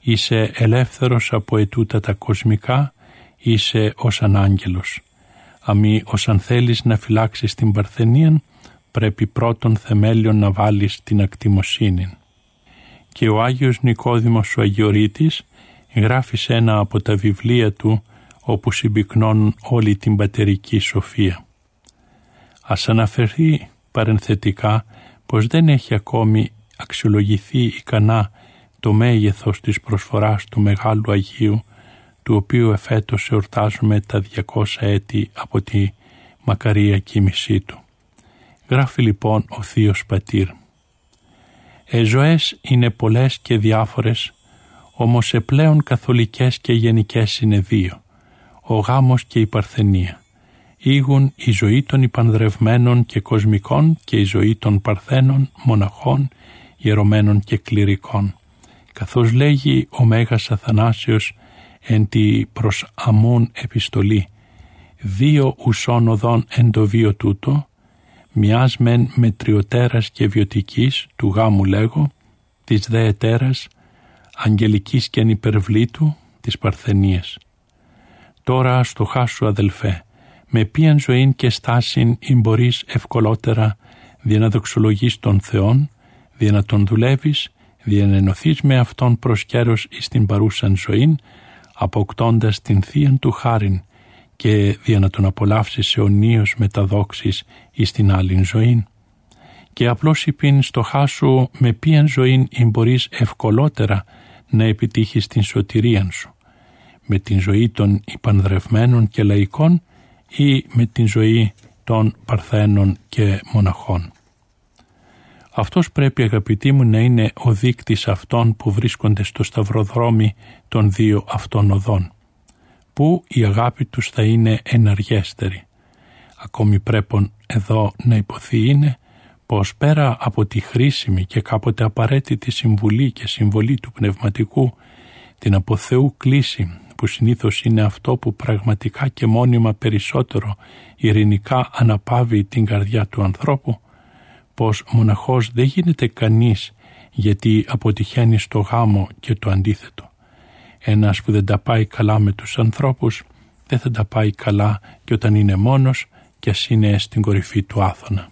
A: είσαι ελεύθερος από ετούτα τα κοσμικά, είσαι ως ανάγγελος. Αμή ως αν θέλεις να φυλάξεις την Παρθενία, πρέπει πρώτον θεμέλιον να βάλεις την ακτιμοσύνη. Και ο Άγιος Νικόδημος ο Αγιορείτης γράφει σε ένα από τα βιβλία του όπου συμπυκνώνουν όλη την πατερική σοφία. Ας αναφερθεί παρενθετικά πως δεν έχει ακόμη αξιολογηθεί ικανά το μέγεθος της προσφοράς του Μεγάλου Αγίου, του οποίου εφέτος εορτάζουμε τα 200 έτη από τη μακαρία κοίμησή του. Γράφει λοιπόν ο Θείος Πατήρ. «Ε, ζωές είναι πολλές και διάφορες, όμως επλέον καθολικές και γενικές είναι δύο, ο γάμος και η παρθενία. Ήγουν η ζωή των υπανδρευμένων και κοσμικών και η ζωή των παρθένων, μοναχών, ιερωμένων και κληρικών καθώς λέγει ο Μέγας Αθανάσιος εν τη προς αμών επιστολή δύο ουσών οδών εν το βίο τούτο μιας μεν μετριοτέρας και βιωτικής του γάμου λέγω της δε ετέρας αγγελικής και ανυπερβλήτου της Παρθενίας. Τώρα στο χάσου αδελφέ με ποιαν ζωήν και στάσιν ή μπορείς ευκολότερα δια να δοξολογείς τον Θεόν, δια να τον δουλεύεις διενενωθείς με Αυτόν προς καιρός εις την παρούσαν ζωήν, αποκτώντας την θείαν του χάριν και δια να τον απολαύσεις αιωνίως μεταδόξεις εις την άλλην ζωήν. Και απλώς υπήν στο χάσου με ποιαν ζωήν μπορείς ευκολότερα να επιτύχεις την σωτηρίαν σου, με την ζωή των υπανδρευμένων και λαϊκών ή με την ζωή των παρθένων και μοναχών. Αυτός πρέπει αγαπητοί μου να είναι ο δείκτης αυτών που βρίσκονται στο σταυροδρόμι των δύο αυτών οδών, που η αγάπη τους θα είναι εναργέστερη. Ακόμη πρέπει εδώ να υποθεί είναι πως πέρα από τη χρήσιμη και κάποτε απαραίτητη συμβουλή και συμβολή του πνευματικού, την από Θεού κλίση που συνήθως είναι αυτό που πραγματικά και μόνιμα περισσότερο ειρηνικά αναπαύει την καρδιά του ανθρώπου, πως μοναχός δεν γίνεται κανείς γιατί αποτυχαίνει στο γάμο και το αντίθετο. Ένας που δεν τα πάει καλά με τους ανθρώπους δεν θα τα πάει καλά και όταν είναι μόνος και ας είναι στην κορυφή του Άθωνα.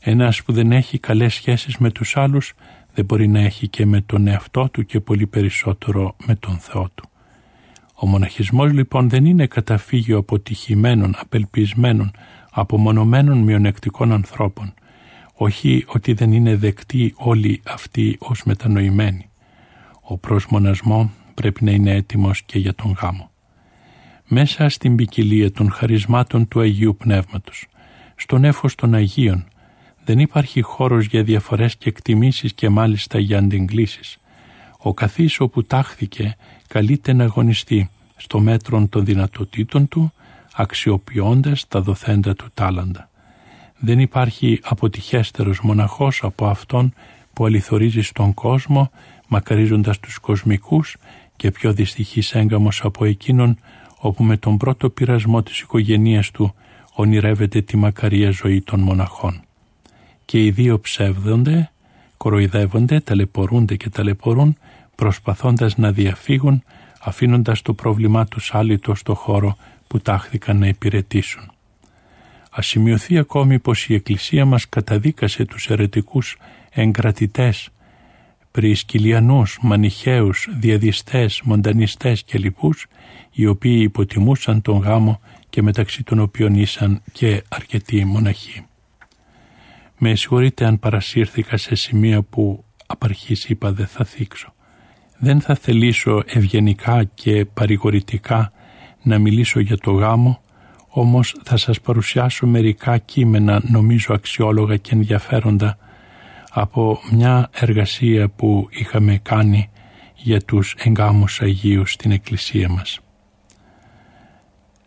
A: Ένας που δεν έχει καλές σχέσεις με τους άλλους δεν μπορεί να έχει και με τον εαυτό του και πολύ περισσότερο με τον Θεό του. Ο μοναχισμός λοιπόν δεν είναι καταφύγιο αποτυχημένων, απελπισμένων, απομονωμένων μειονεκτικών ανθρώπων όχι ότι δεν είναι δεκτοί όλοι αυτοί ως μετανοημένοι. Ο προσμονασμό πρέπει να είναι έτοιμος και για τον γάμο. Μέσα στην ποικιλία των χαρισμάτων του Αγίου Πνεύματος, στον έφος των Αγίων, δεν υπάρχει χώρος για διαφορές και εκτιμήσεις και μάλιστα για αντιγκλήσεις. Ο καθής όπου τάχθηκε καλείται να αγωνιστεί στο μέτρο των δυνατοτήτων του, αξιοποιώντας τα δοθέντα του τάλαντα. Δεν υπάρχει αποτυχέστερος μοναχός από αυτόν που αληθορίζει στον κόσμο, μακαρίζοντας τους κοσμικούς και πιο δυστυχής έγκαμος από εκείνον όπου με τον πρώτο πειρασμό της οικογένειας του ονειρεύεται τη μακαρία ζωή των μοναχών. Και οι δύο ψεύδονται, κοροϊδεύονται, ταλαιπωρούνται και ταλαιπωρούν προσπαθώντας να διαφύγουν αφήνοντας το πρόβλημά τους άλυτο στο χώρο που τάχθηκαν να υπηρετήσουν. Α σημειωθεί ακόμη πως η Εκκλησία μας καταδίκασε τους αιρετικούς εγκρατητές, πρισκυλιανούς, μανιχαίους, διαδιστές, μοντανιστές και λοιπούς, οι οποίοι υποτιμούσαν τον γάμο και μεταξύ των οποίων ήσαν και αρκετοί μοναχοί. Με συγχωρείτε αν παρασύρθηκα σε σημεία που απαρχής είπα δεν θα θίξω. Δεν θα θελήσω ευγενικά και παρηγορητικά να μιλήσω για το γάμο, όμως θα σας παρουσιάσω μερικά κείμενα νομίζω αξιόλογα και ενδιαφέροντα από μια εργασία που είχαμε κάνει για τους εγκάμους Αγίους στην Εκκλησία μας.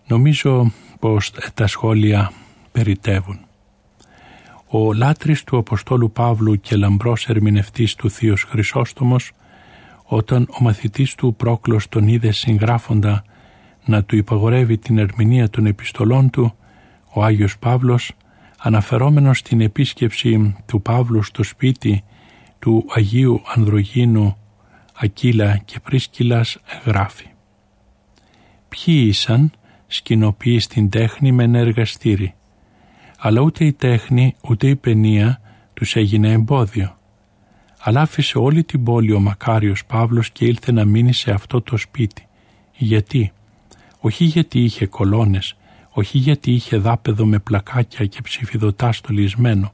A: Νομίζω πως τα σχόλια περιτεύουν. Ο λάτρης του Αποστόλου Παύλου και λαμπρός ερμηνευτής του Θείος Χρυσόστομος όταν ο μαθητής του Πρόκλος τον είδε συγγράφοντα να του υπαγορεύει την ερμηνεία των επιστολών του, ο Άγιος Παύλος, αναφερόμενος στην επίσκεψη του Παύλου στο σπίτι του Αγίου Ανδρογίνου Ακύλα και Πρίσκυλας γράφει «Ποιοι ήσαν σκηνοποιεί στην τέχνη με ένα εργαστήρι, αλλά ούτε η τέχνη ούτε η παινία τους έγινε εμπόδιο αλλά άφησε όλη την πόλη ο μακάριος Παύλος και ήλθε να μείνει σε αυτό το σπίτι. Γιατί; Όχι γιατί είχε κολόνες, όχι γιατί είχε δάπεδο με πλακάκια και ψηφιδωτά στολισμένο,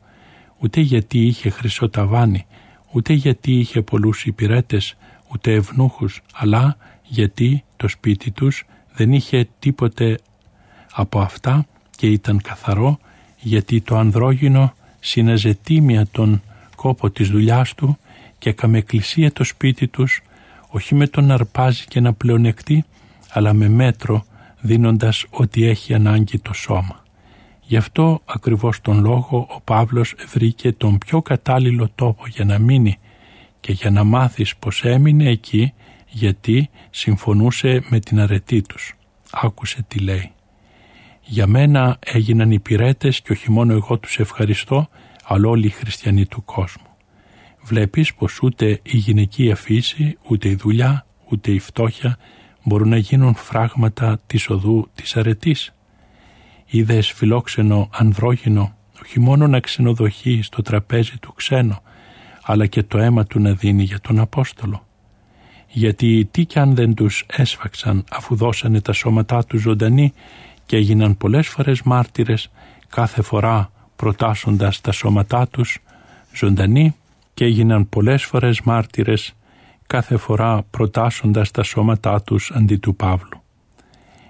A: ούτε γιατί είχε χρυσό ταβάνι, ούτε γιατί είχε πολλούς υπηρέτες, ούτε ευνούχους, αλλά γιατί το σπίτι τους δεν είχε τίποτε από αυτά και ήταν καθαρό, γιατί το ανδρόγυνο σύναζε τίμια τον κόπο της δουλειάς του και έκαμε εκκλησία το σπίτι τους όχι με τον αρπάζει και να πλεονεκτεί αλλά με μέτρο δίνοντας ό,τι έχει ανάγκη το σώμα. Γι' αυτό ακριβώς τον λόγο ο Παύλος βρήκε τον πιο κατάλληλο τόπο για να μείνει και για να μάθεις πως έμεινε εκεί γιατί συμφωνούσε με την αρετή τους. Άκουσε τι λέει. Για μένα έγιναν υπηρέτε και όχι μόνο εγώ τους ευχαριστώ αλλά όλοι οι χριστιανοί του κόσμου βλέπεις πως ούτε η γυναικεία φύση, ούτε η δουλειά, ούτε η φτώχεια μπορούν να γίνουν φράγματα της οδού της αρετής. Είδες φιλόξενο ανδρόγυνο όχι μόνο να ξενοδοχεί στο τραπέζι του ξένο, αλλά και το αίμα του να δίνει για τον Απόστολο. Γιατί τι κι αν δεν τους έσφαξαν αφού δώσανε τα σώματά τους ζωντανοί και έγιναν πολλές φορές μάρτυρες κάθε φορά προτάσσοντας τα σώματά τους ζωντανοί και έγιναν πολλές φορές μάρτυρες κάθε φορά προτάσσοντας τα σώματά τους αντί του Παύλου.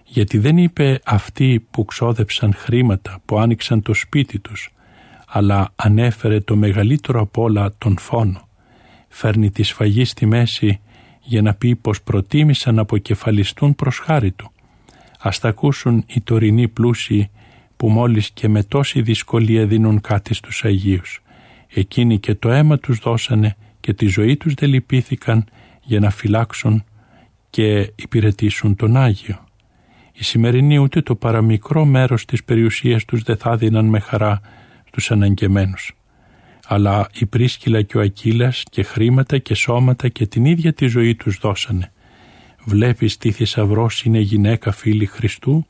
A: Γιατί δεν είπε αυτοί που ξόδεψαν χρήματα, που άνοιξαν το σπίτι τους, αλλά ανέφερε το μεγαλύτερο απ' όλα τον φόνο. Φέρνει τη σφαγή στη μέση για να πει πως προτίμησαν να αποκεφαλιστούν προς χάρη του. Ας τα ακούσουν οι τωρινοί πλούσιοι που μόλις και με τόση δυσκολία δίνουν κάτι στους Αγίους. Εκείνοι και το αίμα τους δώσανε και τη ζωή τους δεν λυπήθηκαν για να φυλάξουν και υπηρετήσουν τον Άγιο. Οι σημερινοί ούτε το παραμικρό μέρος της περιουσίας τους δεν θα δίναν με χαρά τους αναγκεμένους. Αλλά η Πρίσκυλα και ο Ακύλας και χρήματα και σώματα και την ίδια τη ζωή τους δώσανε. Βλέπεις τι θησαυρός είναι γυναίκα φίλη Χριστού,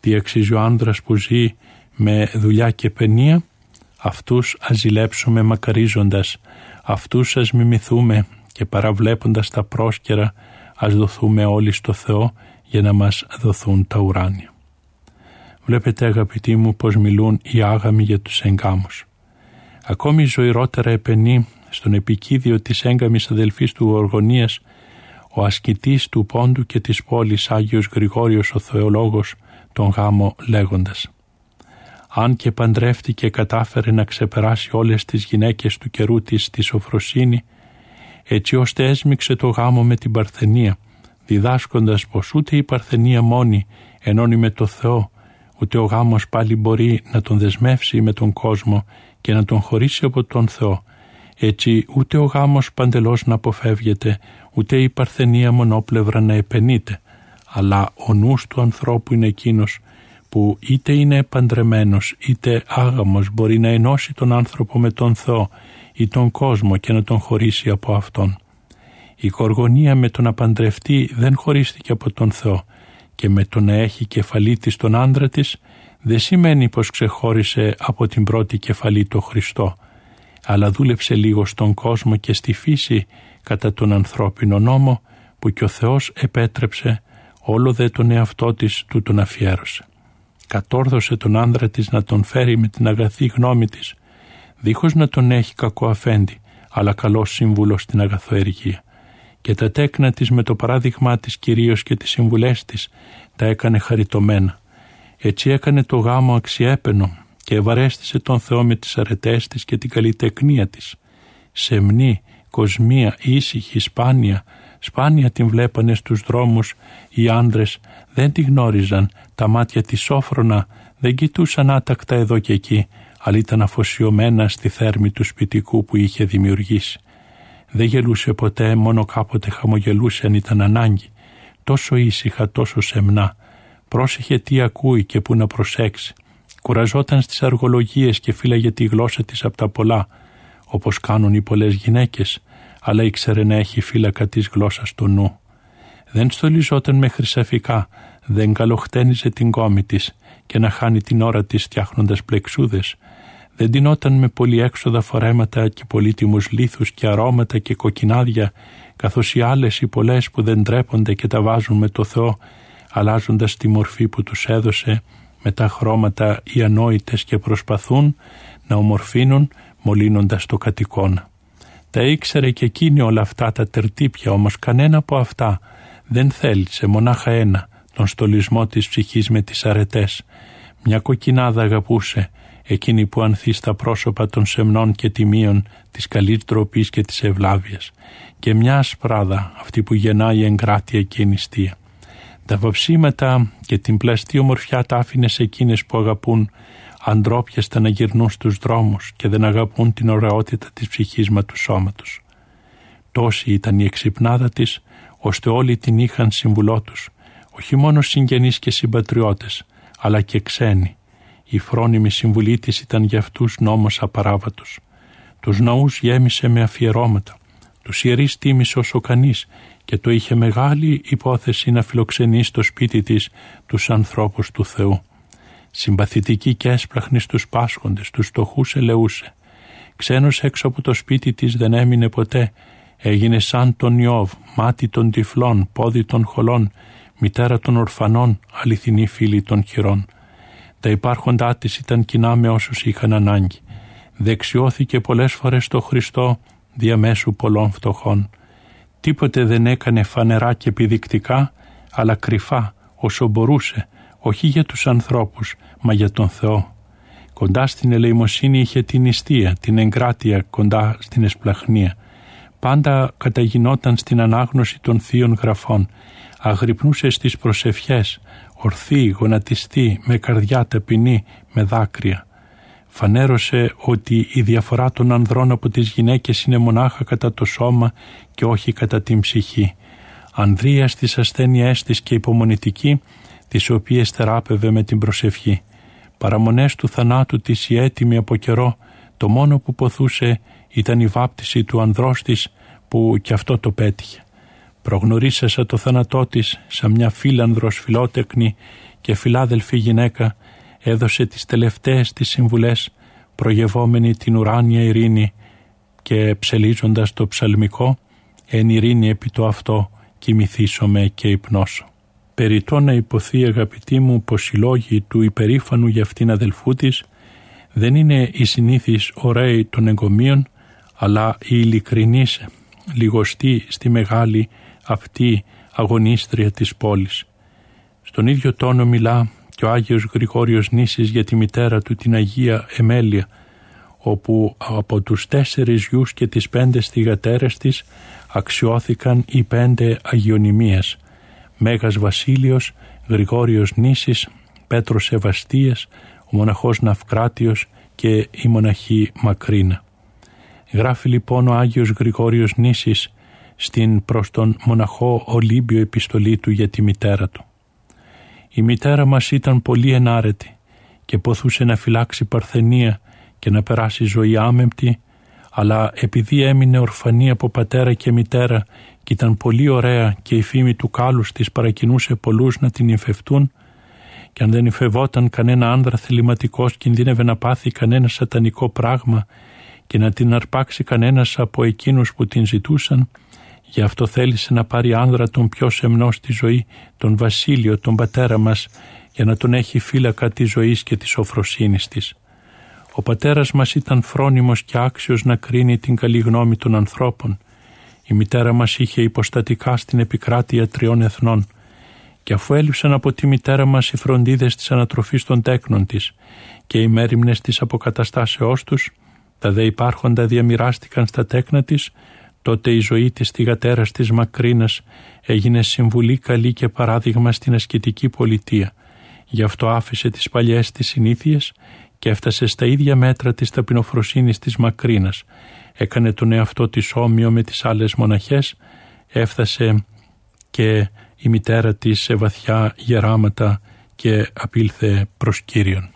A: τι αξίζει ο άνδρας που ζει με δουλειά και παινία αυτούς ας ζηλέψουμε μακαρίζοντας, αυτούς ας μιμηθούμε και παραβλέποντας τα πρόσκαιρα ας δοθούμε όλοι στο Θεό για να μας δοθούν τα ουράνια. Βλέπετε αγαπητοί μου πως μιλούν οι άγαμοι για τους εγκάμους. Ακόμη ζωηρότερα επενεί στον επικίδιο της έγκαμης αδελφής του Οργονίας ο ασκητής του πόντου και της πόλης Άγιος Γρηγόριος ο Θεολόγος τον γάμο λέγοντας αν και παντρεύτηκε κατάφερε να ξεπεράσει όλες τις γυναίκες του καιρού της στη σοφροσύνη, έτσι ώστε έσμιξε το γάμο με την Παρθενία, διδάσκοντας πως ούτε η Παρθενία μόνη ενώνει με το Θεό, ούτε ο γάμος πάλι μπορεί να τον δεσμεύσει με τον κόσμο και να τον χωρίσει από τον Θεό. Έτσι ούτε ο γάμος παντελώς να αποφεύγεται, ούτε η παρθενία μονόπλευρα να επενείται, αλλά ο νους του ανθρώπου είναι εκείνος που είτε είναι παντρεμένος είτε άγαμος μπορεί να ενώσει τον άνθρωπο με τον Θεό ή τον κόσμο και να τον χωρίσει από Αυτόν. Η κοργονία με το να παντρευτεί δεν χωρίστηκε από τον Θεό και με το να έχει κεφαλή της τον άντρα της δεν σημαίνει πως ξεχώρισε από την πρώτη κεφαλή το Χριστό αλλά δούλεψε λίγο στον κόσμο και στη φύση κατά τον ανθρώπινο νόμο που και ο Θεός επέτρεψε όλο δε τον εαυτό της του τον αφιέρωσε. Κατόρδωσε τον άντρα της να τον φέρει με την αγαθή γνώμη της δίχως να τον έχει κακό αφέντη αλλά καλός σύμβουλος στην αγαθοεργία και τα τέκνα της με το παράδειγμά της κυρίως και τις συμβουλές της τα έκανε χαριτωμένα. Έτσι έκανε το γάμο αξιέπαινο και ευαρέστησε τον Θεό με τις αρετές της και την καλλιτεχνία της. Σεμνή, κοσμία, ήσυχη, σπάνια, σπάνια την βλέπανε στους δρόμους οι άντρες, δεν τη γνώριζαν, τα μάτια της όφρονα, δεν κοιτούσαν άτακτα εδώ και εκεί, αλλά ήταν αφοσιωμένα στη θέρμη του σπιτικού που είχε δημιουργήσει. Δεν γελούσε ποτέ, μόνο κάποτε χαμογελούσε αν ήταν ανάγκη. Τόσο ήσυχα, τόσο σεμνά. Πρόσεχε τι ακούει και που να προσέξει. Κουραζόταν στις αργολογίες και φύλαγε τη γλώσσα της από τα πολλά, όπως κάνουν οι πολλές γυναίκες, αλλά ήξερε να έχει φύλακα της γλώσσας στο νου. Δεν στολιζόταν με χρυσαφικά, δεν καλοχτένιζε την κόμη της και να χάνει την ώρα της φτιάχνοντας πλεξούδες, δεν τεινόταν με πολυέξοδα φορέματα και πολύτιμους λίθους και αρώματα και κοκκινάδια, καθώς οι άλλες οι πολλές που δεν τρέπονται και τα βάζουν με το Θεό, αλλάζοντας τη μορφή που τους έδωσε με τα χρώματα οι ανόητες και προσπαθούν να ομορφύνουν μολύνοντας το κατοικώνα. Τα ήξερε και εκείνη όλα αυτά τα τερτύπια, όμως κανένα από αυτά δεν θέλησε μονάχα ένα, τον στολισμό της ψυχής με τις αρετές. Μια κοκκινάδα αγαπούσε, εκείνη που ανθεί στα πρόσωπα των σεμνών και τιμίων της καλής ντροπής και της ευλάβειας και μια ασπράδα αυτή που γεννάει εγκράτεια και νηστεία. Τα βαψίματα και την πλαστή ομορφιά τα άφηνε σε εκείνες που αγαπούν αντρόπιαστα να γυρνούν στους δρόμους και δεν αγαπούν την ωραιότητα της ψυχής μα του σώματος. Τόση ήταν η εξυπνάδα της, ώστε όλοι την είχαν συμβουλό τους, όχι μόνο συγγενείς και συμπατριώτες, αλλά και ξένοι, η φρόνιμη συμβουλή της ήταν για αυτούς νόμος απαράβατος. Τους ναούς γέμισε με αφιερώματα. Τους ιερείς τίμησε όσο κανείς και το είχε μεγάλη υπόθεση να φιλοξενεί στο σπίτι της τους ανθρώπους του Θεού. Συμπαθητική και έσπλαχνη στους πάσχοντες, τους στοχούς ελεούσε. Ξένος έξω από το σπίτι της δεν έμεινε ποτέ. Έγινε σαν τον Ιώβ, μάτι των τυφλών, πόδι των χολών, μητέρα των ορφανών, αληθινή φίλη των χειρών. Τα υπάρχοντά της ήταν κοινά με όσους είχαν ανάγκη. Δεξιώθηκε πολλές φορές το Χριστό διαμέσου πολλών φτωχών. Τίποτε δεν έκανε φανερά και επιδεικτικά, αλλά κρυφά όσο μπορούσε, όχι για τους ανθρώπους, μα για τον Θεό. Κοντά στην ελεημοσύνη είχε την νηστεία, την εγκράτεια κοντά στην εσπλαχνία. Πάντα καταγινόταν στην ανάγνωση των θείων γραφών, αγρυπνούσε στις προσευχές, ορθή, γονατιστή, με καρδιά ταπεινή, με δάκρυα. Φανέρωσε ότι η διαφορά των ανδρών από τις γυναίκες είναι μονάχα κατά το σώμα και όχι κατά την ψυχή. Ανδρεία στις ασθένειές της και υπομονητική, τις οποίες θεράπευε με την προσευχή. Παραμονές του θανάτου της η έτοιμη από καιρό, το μόνο που ποθούσε ήταν η βάπτιση του ανδρός της που κι αυτό το πέτυχε προγνωρίσασα το θάνατό της σαν μια φίλανδρος φιλότεκνη και φιλάδελφη γυναίκα έδωσε τις τελευταίες της συμβουλές προγευόμενη την ουράνια ειρήνη και ψελίζοντας το ψαλμικό εν ειρήνη επί το αυτό κοιμηθήσομαι και υπνώσω. Περιτώ να υποθεί αγαπητή μου πως οι λόγοι του υπερήφανου για αυτήν αδελφού της δεν είναι οι συνήθεις ωραίοι των εγκομείων αλλά η ειλικρινής λιγοστή στη μεγάλη αυτή αγωνίστρια της πόλης. Στον ίδιο τόνο μιλά και ο Άγιος Γρηγόριος Νήσης για τη μητέρα του την Αγία Εμέλεια όπου από τους τέσσερις γιους και τις πέντε στιγατέρες της αξιώθηκαν οι πέντε Αγιονυμίες Μέγας Βασίλειος, Γρηγόριος Νήσης,
B: Πέτρος Σεβαστίας, ο μοναχός Ναυκράτιος και η μοναχή Μακρίνα. Γράφει λοιπόν ο Άγιος Γρηγόριος Νήσης στην προς τον μοναχό Ολύμπιο επιστολή του για τη μητέρα του. Η μητέρα μας ήταν πολύ ενάρετη και ποθούσε να φυλάξει παρθενία και να περάσει ζωή άμεμπτη, αλλά επειδή έμεινε ορφανή από πατέρα και μητέρα και ήταν πολύ ωραία και η φήμη του κάλους της παρακινούσε πολλούς να την υφευτούν και αν δεν υφευόταν κανένα άνδρα θεληματικός κινδύνευε να πάθει κανένα σατανικό πράγμα και να την αρπάξει κανένας από εκείνους που την ζητούσαν, γι' αυτό θέλησε να πάρει άνδρα τον πιο σεμνό στη ζωή, τον Βασίλειο, τον πατέρα μας, για να τον έχει φύλακα της ζωής και της οφροσύνης της. Ο πατέρας μας ήταν φρόνιμος και άξιος να κρίνει την καλή γνώμη των ανθρώπων. Η μητέρα μας είχε υποστατικά στην επικράτεια τριών εθνών και αφού έλειψαν από τη μητέρα μας οι φροντίδες της ανατροφής των τέκνων της και οι μέρημνες της αποκαταστάσεώς τους, τα δε υπάρχοντα διαμοιράστηκαν στα τέκνα της, τότε η ζωή της θυγατέρας της Μακρίνας έγινε συμβουλή καλή και παράδειγμα στην ασκητική πολιτεία. Γι' αυτό άφησε τις παλιές της συνήθειες και έφτασε στα ίδια μέτρα της ταπεινοφροσύνης της Μακρίνας. Έκανε τον εαυτό της όμοιο με τις άλλες μοναχές, έφτασε και η μητέρα της σε βαθιά γεράματα και απήλθε προς Κύριον.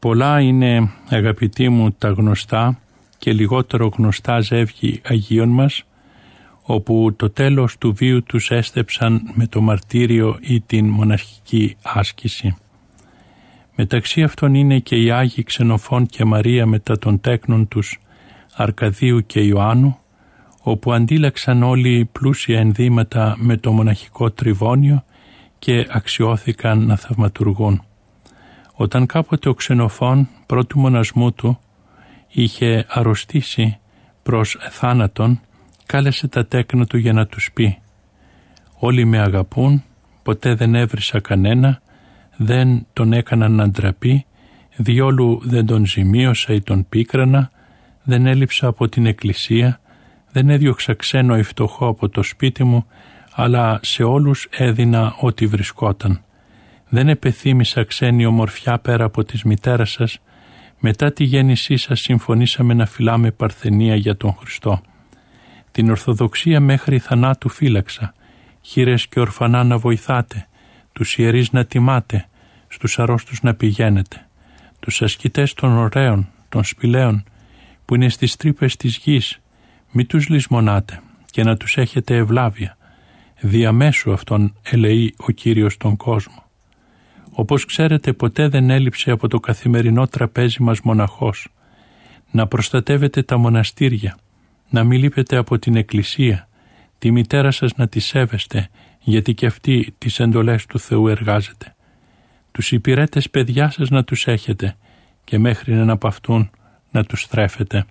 B: Πολλά είναι αγαπητοί μου τα γνωστά και λιγότερο γνωστά ζεύγη Αγίων μας όπου το τέλος του βίου τους έστεψαν με το μαρτύριο ή την μοναχική άσκηση. Μεταξύ αυτών είναι και οι Άγιοι Ξενοφών και Μαρία μετά των τέκνων τους Αρκαδίου και Ιωάννου όπου αντίλαξαν όλοι πλούσια ενδύματα με το μοναχικό τριβόνιο και αξιώθηκαν να θαυματουργούν. Όταν κάποτε ο ξενοφών πρώτου μονασμού του είχε αρρωστήσει προς θάνατον, κάλεσε τα τέκνα του για να τους πει
A: Όλοι με αγαπούν, ποτέ δεν έβρισα κανένα, δεν τον έκανα να ντραπεί, διόλου δεν τον ζημίωσα ή τον πίκρανα, δεν έλειψα από την εκκλησία, δεν έδιωξα ξένο ή φτωχό από το σπίτι μου, αλλά σε όλους έδινα ό,τι βρισκόταν. Δεν επεθύμησα ξένη ομορφιά πέρα από της μητέρα σας, μετά τη γέννησή σας συμφωνήσαμε να φυλάμε παρθενία για τον Χριστό. Την Ορθοδοξία μέχρι θανάτου φύλαξα, χείρες και ορφανά να βοηθάτε, τους ιερείς να τιμάτε, στους αρρώστους να πηγαίνετε, τους ασκητές των ωραίων, των σπηλαίων, που είναι στις τρύπες της γης, μη τους λησμονάτε και να τους έχετε ευλάβεια. Διαμέσου αυτόν ελεεί ο Κύριος τον κόσμο. Όπως ξέρετε ποτέ δεν έλειψε από το καθημερινό τραπέζι μας μοναχός. Να προστατεύετε τα μοναστήρια, να μην λείπετε από την εκκλησία, τη μητέρα σας να τη σέβεστε, γιατί και αυτή τις εντολές του Θεού εργάζεται. Τους υπηρέτες παιδιά σας να τους έχετε και μέχρι να αναπαυτούν να τους θρέφετε.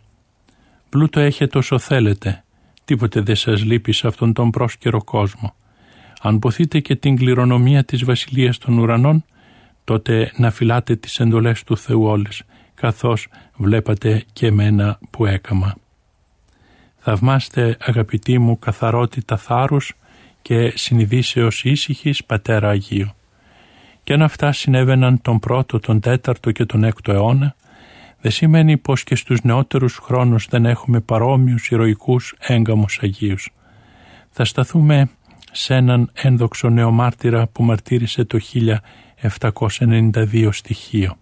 A: Πλούτο έχετε όσο θέλετε, τίποτε δεν σας λείπει σε αυτόν τον πρόσκαιρο κόσμο. Αν ποθείτε και την κληρονομία της Βασιλείας των Ουρανών, τότε να φυλάτε τις εντολές του Θεού όλες, καθώς βλέπατε και εμένα που έκαμα. Θαυμάστε αγαπητοί μου καθαρότητα θάρρους και συνειδήσεως ήσυχης Πατέρα Αγίου. Και αν αυτά συνέβαιναν τον πρώτο, τον τέταρτο και τον έκτο αιώνα, δεν σημαίνει πως και στους νεότερους χρόνους δεν έχουμε παρόμοιους ηρωικούς έγκαμους Αγίους. Θα σταθούμε σε έναν ένδοξο νεομάρτυρα που μαρτύρησε το 1792 στοιχείο.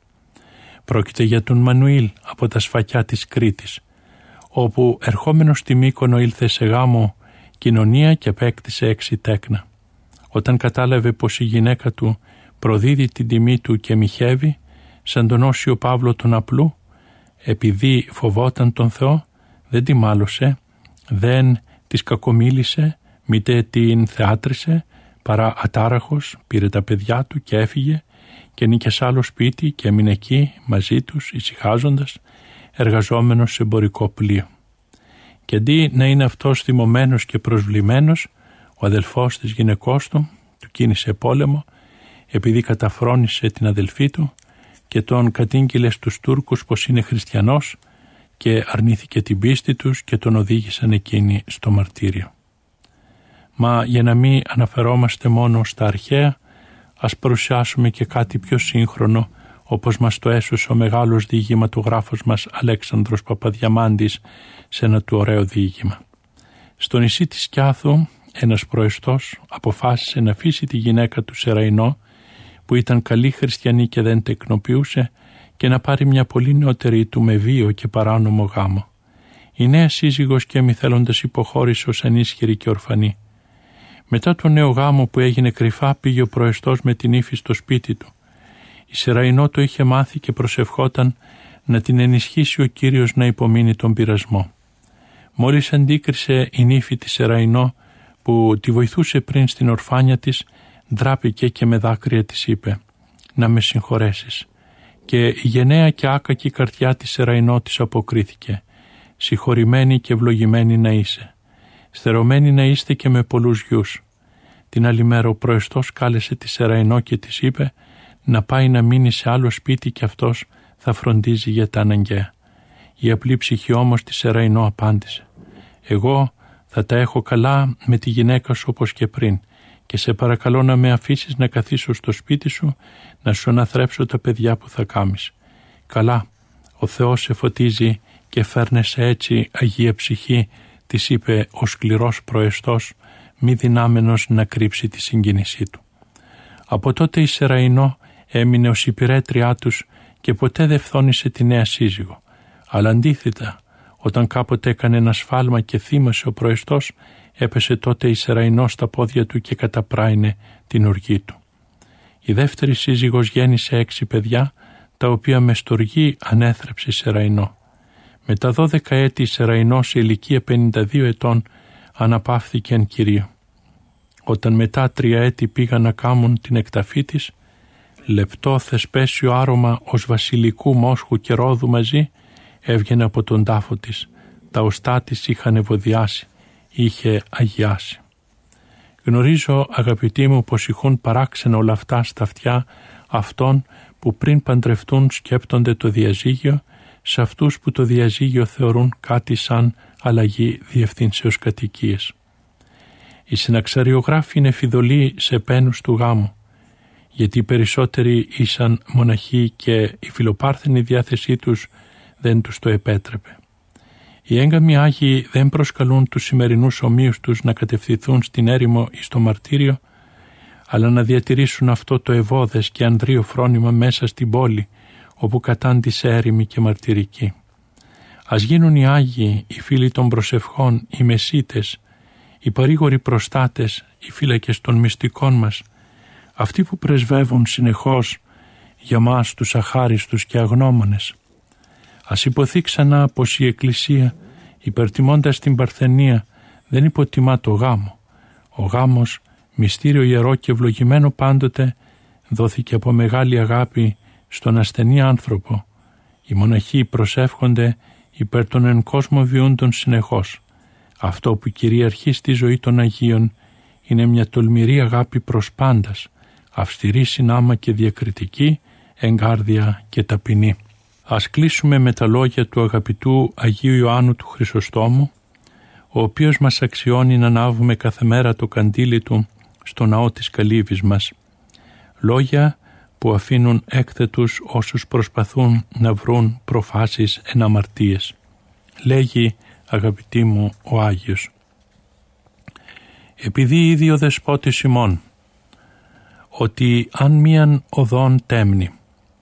A: Πρόκειται για τον Μανουήλ από τα σφακιά της Κρήτης, όπου ερχόμενος στη Μύκονο ήλθε σε γάμο κοινωνία και απέκτησε έξι τέκνα. Όταν κατάλαβε πως η γυναίκα του προδίδει την τιμή του και μοιχεύει, σαν τον Όσιο Παύλο τον Απλού, επειδή φοβόταν τον Θεό, δεν τη μάλωσε, δεν της κακομίλησε, μήτε την θεάτρισε, παρά ατάραχος πήρε τα παιδιά του και έφυγε και νίκε σε άλλο σπίτι και έμεινε εκεί μαζί τους ησυχάζοντας, εργαζόμενος σε εμπορικό πλοίο. Και αντί να είναι αυτός θυμωμένος και προσβλημένος, ο αδελφός της γυναικός του του κίνησε πόλεμο επειδή καταφρόνησε την αδελφή του και τον κατήγγειλε στους Τούρκους πως είναι χριστιανός και αρνήθηκε την πίστη τους και τον οδήγησαν εκείνοι στο μαρτύριο. Μα για να μην αναφερόμαστε μόνο στα αρχαία, ας παρουσιάσουμε και κάτι πιο σύγχρονο όπως μας το έσωσε ο μεγάλος διηγηματογράφος μας Αλέξανδρος Παπαδιαμάντης σε ένα του ωραίο διήγημα. Στο νησί της Κιάθου ένας προεστός αποφάσισε να αφήσει τη γυναίκα του Σεραϊνό που ήταν καλή χριστιανή και δεν τεκνοποιούσε και να πάρει μια πολύ νεότερη του με βίο και παράνομο γάμο. Η νέα σύζυγος και μη θέλοντας υποχώρησε ως ανίσχυρη και ορφανή. Μετά το νέο γάμο που έγινε κρυφά πήγε ο προεστός με την ύφη στο σπίτι του. Η Σεραϊνό το είχε μάθει και προσευχόταν να την ενισχύσει ο Κύριος να υπομείνει τον πειρασμό. Μόλις αντίκρισε η νύφη της Σεραϊνό που τη βοηθούσε πριν στην ορφάνια της, ντράπηκε και με δάκρυα της είπε «Να με συγχωρέσεις». Και η γενναία και άκακη καρδιά της Σεραϊνό της αποκρίθηκε «Συγχωρημένη και ευλογημένη να είσαι. Στερωμένη να είστε και με πολλούς γιους». Την άλλη μέρα ο προεστός κάλεσε τη Σεραϊνό και της είπε να πάει να μείνει σε άλλο σπίτι και αυτός θα φροντίζει για τα αναγκαία. Η απλή ψυχή όμως της Σεραϊνό απάντησε «Εγώ θα τα έχω καλά με τη γυναίκα σου όπως και πριν και σε παρακαλώ να με αφήσεις να καθίσω στο σπίτι σου να σου αναθρέψω τα παιδιά που θα κάμεις. Καλά, ο Θεός σε φωτίζει και φέρνεσαι έτσι Αγία Ψυχή, της είπε ο σκληρός προεστός, μη δυνάμενος να κρύψει τη συγκίνησή του. Από τότε η Σεραϊνό έμεινε ως υπηρέτριά τους και ποτέ δεν φθόνησε τη νέα σύζυγο. Αλλά αντίθετα, όταν κάποτε έκανε ένα σφάλμα και θύμασε ο προεστός, έπεσε τότε η Σεραϊνό στα πόδια του και καταπράινε την οργή του. Η δεύτερη σύζυγος γέννησε έξι παιδιά, τα οποία με στοργή ανέθρεψε η Σεραϊνό. Με τα δώδεκα έτη η Σεραϊνό σε ηλικία 52 ετών αναπαύθηκε εν κυρίω. Όταν μετά τρία έτη πήγαν να κάμουν την εκταφή της, λεπτό θεσπέσιο άρωμα ως βασιλικού μόσχου και ρόδου μαζί έβγαινε από τον τάφο της. Τα οστά της είχαν ευωδιάσει, είχε αγιάσει. Γνωρίζω αγαπητοί μου πως ηχούν παράξενα όλα αυτά στα αυτιά αυτών που πριν παντρευτούν σκέπτονται το διαζύγιο σε αυτούς που το διαζύγιο θεωρούν κάτι σαν αλλαγή διευθύνσεως κατοικίες. Οι συναξαριογράφοι είναι φιδωλοί σε πένους του γάμου, γιατί οι περισσότεροι ήσαν μοναχοί και η φιλοπάρθενη διάθεσή τους δεν τους το επέτρεπε. Οι έγκαμοι Άγιοι δεν προσκαλούν τους σημερινούς ομοίους τους να κατευθυνθούν στην έρημο ή στο μαρτύριο, αλλά να διατηρήσουν αυτό το ευώδες και ανδρείο φρόνημα μέσα στην πόλη, όπου κατάντησε έρημη και μαρτυρική. Ας γίνουν οι Άγιοι, οι φίλοι των προσευχών, οι μεσίτες, οι παρήγοροι προστάτες, οι φύλακες των μυστικών μας, αυτοί που πρεσβεύουν συνεχώς για μας τους αχάριστους και αγνώμονες. Ας υποθεί ξανά πως η Εκκλησία, υπερτιμώντας την Παρθενία, δεν υποτιμά το γάμο. Ο γάμος, μυστήριο ιερό και ευλογημένο πάντοτε, δόθηκε από μεγάλη αγάπη στον ασθενή άνθρωπο. Οι μοναχοί προσεύχονται υπέρ των εν κόσμο βιούντων συνεχώς. Αυτό που κυριαρχεί στη ζωή των Αγίων είναι μια τολμηρή αγάπη προς πάντας, αυστηρή συνάμα και διακριτική, εγκάρδια και ταπεινή. Ας κλείσουμε με τα λόγια του αγαπητού Αγίου Ιωάννου του Χρυσοστόμου, ο οποίος μας αξιώνει να ανάβουμε κάθε μέρα το καντήλι του στο ναό της καλύβης μας. Λόγια που αφήνουν έκθετους όσους προσπαθούν να βρουν προφάσεις εναμαρτίες. Λέγει αγαπητοί μου ο Άγιος. Επειδή ήδη ο δεσπότης ημών, ότι αν μίαν οδόν τέμνη,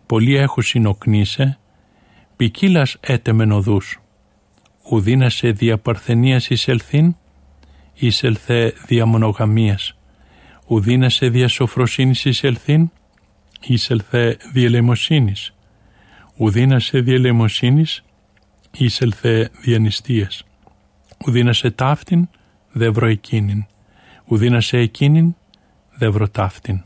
A: πολλοί έχω συνοκνήσε, ποικίλας έτεμεν οδούς, ουδίνασε δια παρθενίας εισελθήν, εισελθέ δια μονογαμίας, ουδίνασε δια σοφροσύνης εισελθήν, εισελθέ δια λαιμοσύνης, ουδίνασε δια λαιμοσύνης, εισελθέ δια νηστείας, ουδίνασε ταύτην, δε βρω εκείνην, ουδίνασε εκείνην, δε βρω ταύτην.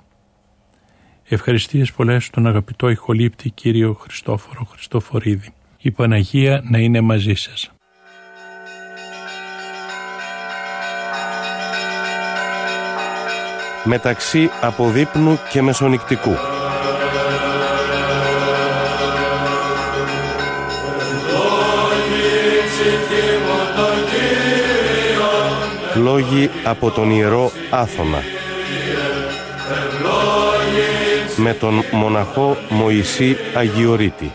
A: Ευχαριστίες πολλές στον αγαπητό ηχολήπτη Κύριο Χριστόφορο Χριστοφορίδη. Η Παναγία να είναι μαζί σας.
C: Μεταξύ αποδείπνου και μεσονικτικού. Λόγοι από τον Ιερό Άθωνα με τον μοναχό Μωυσή Αγιορείτη.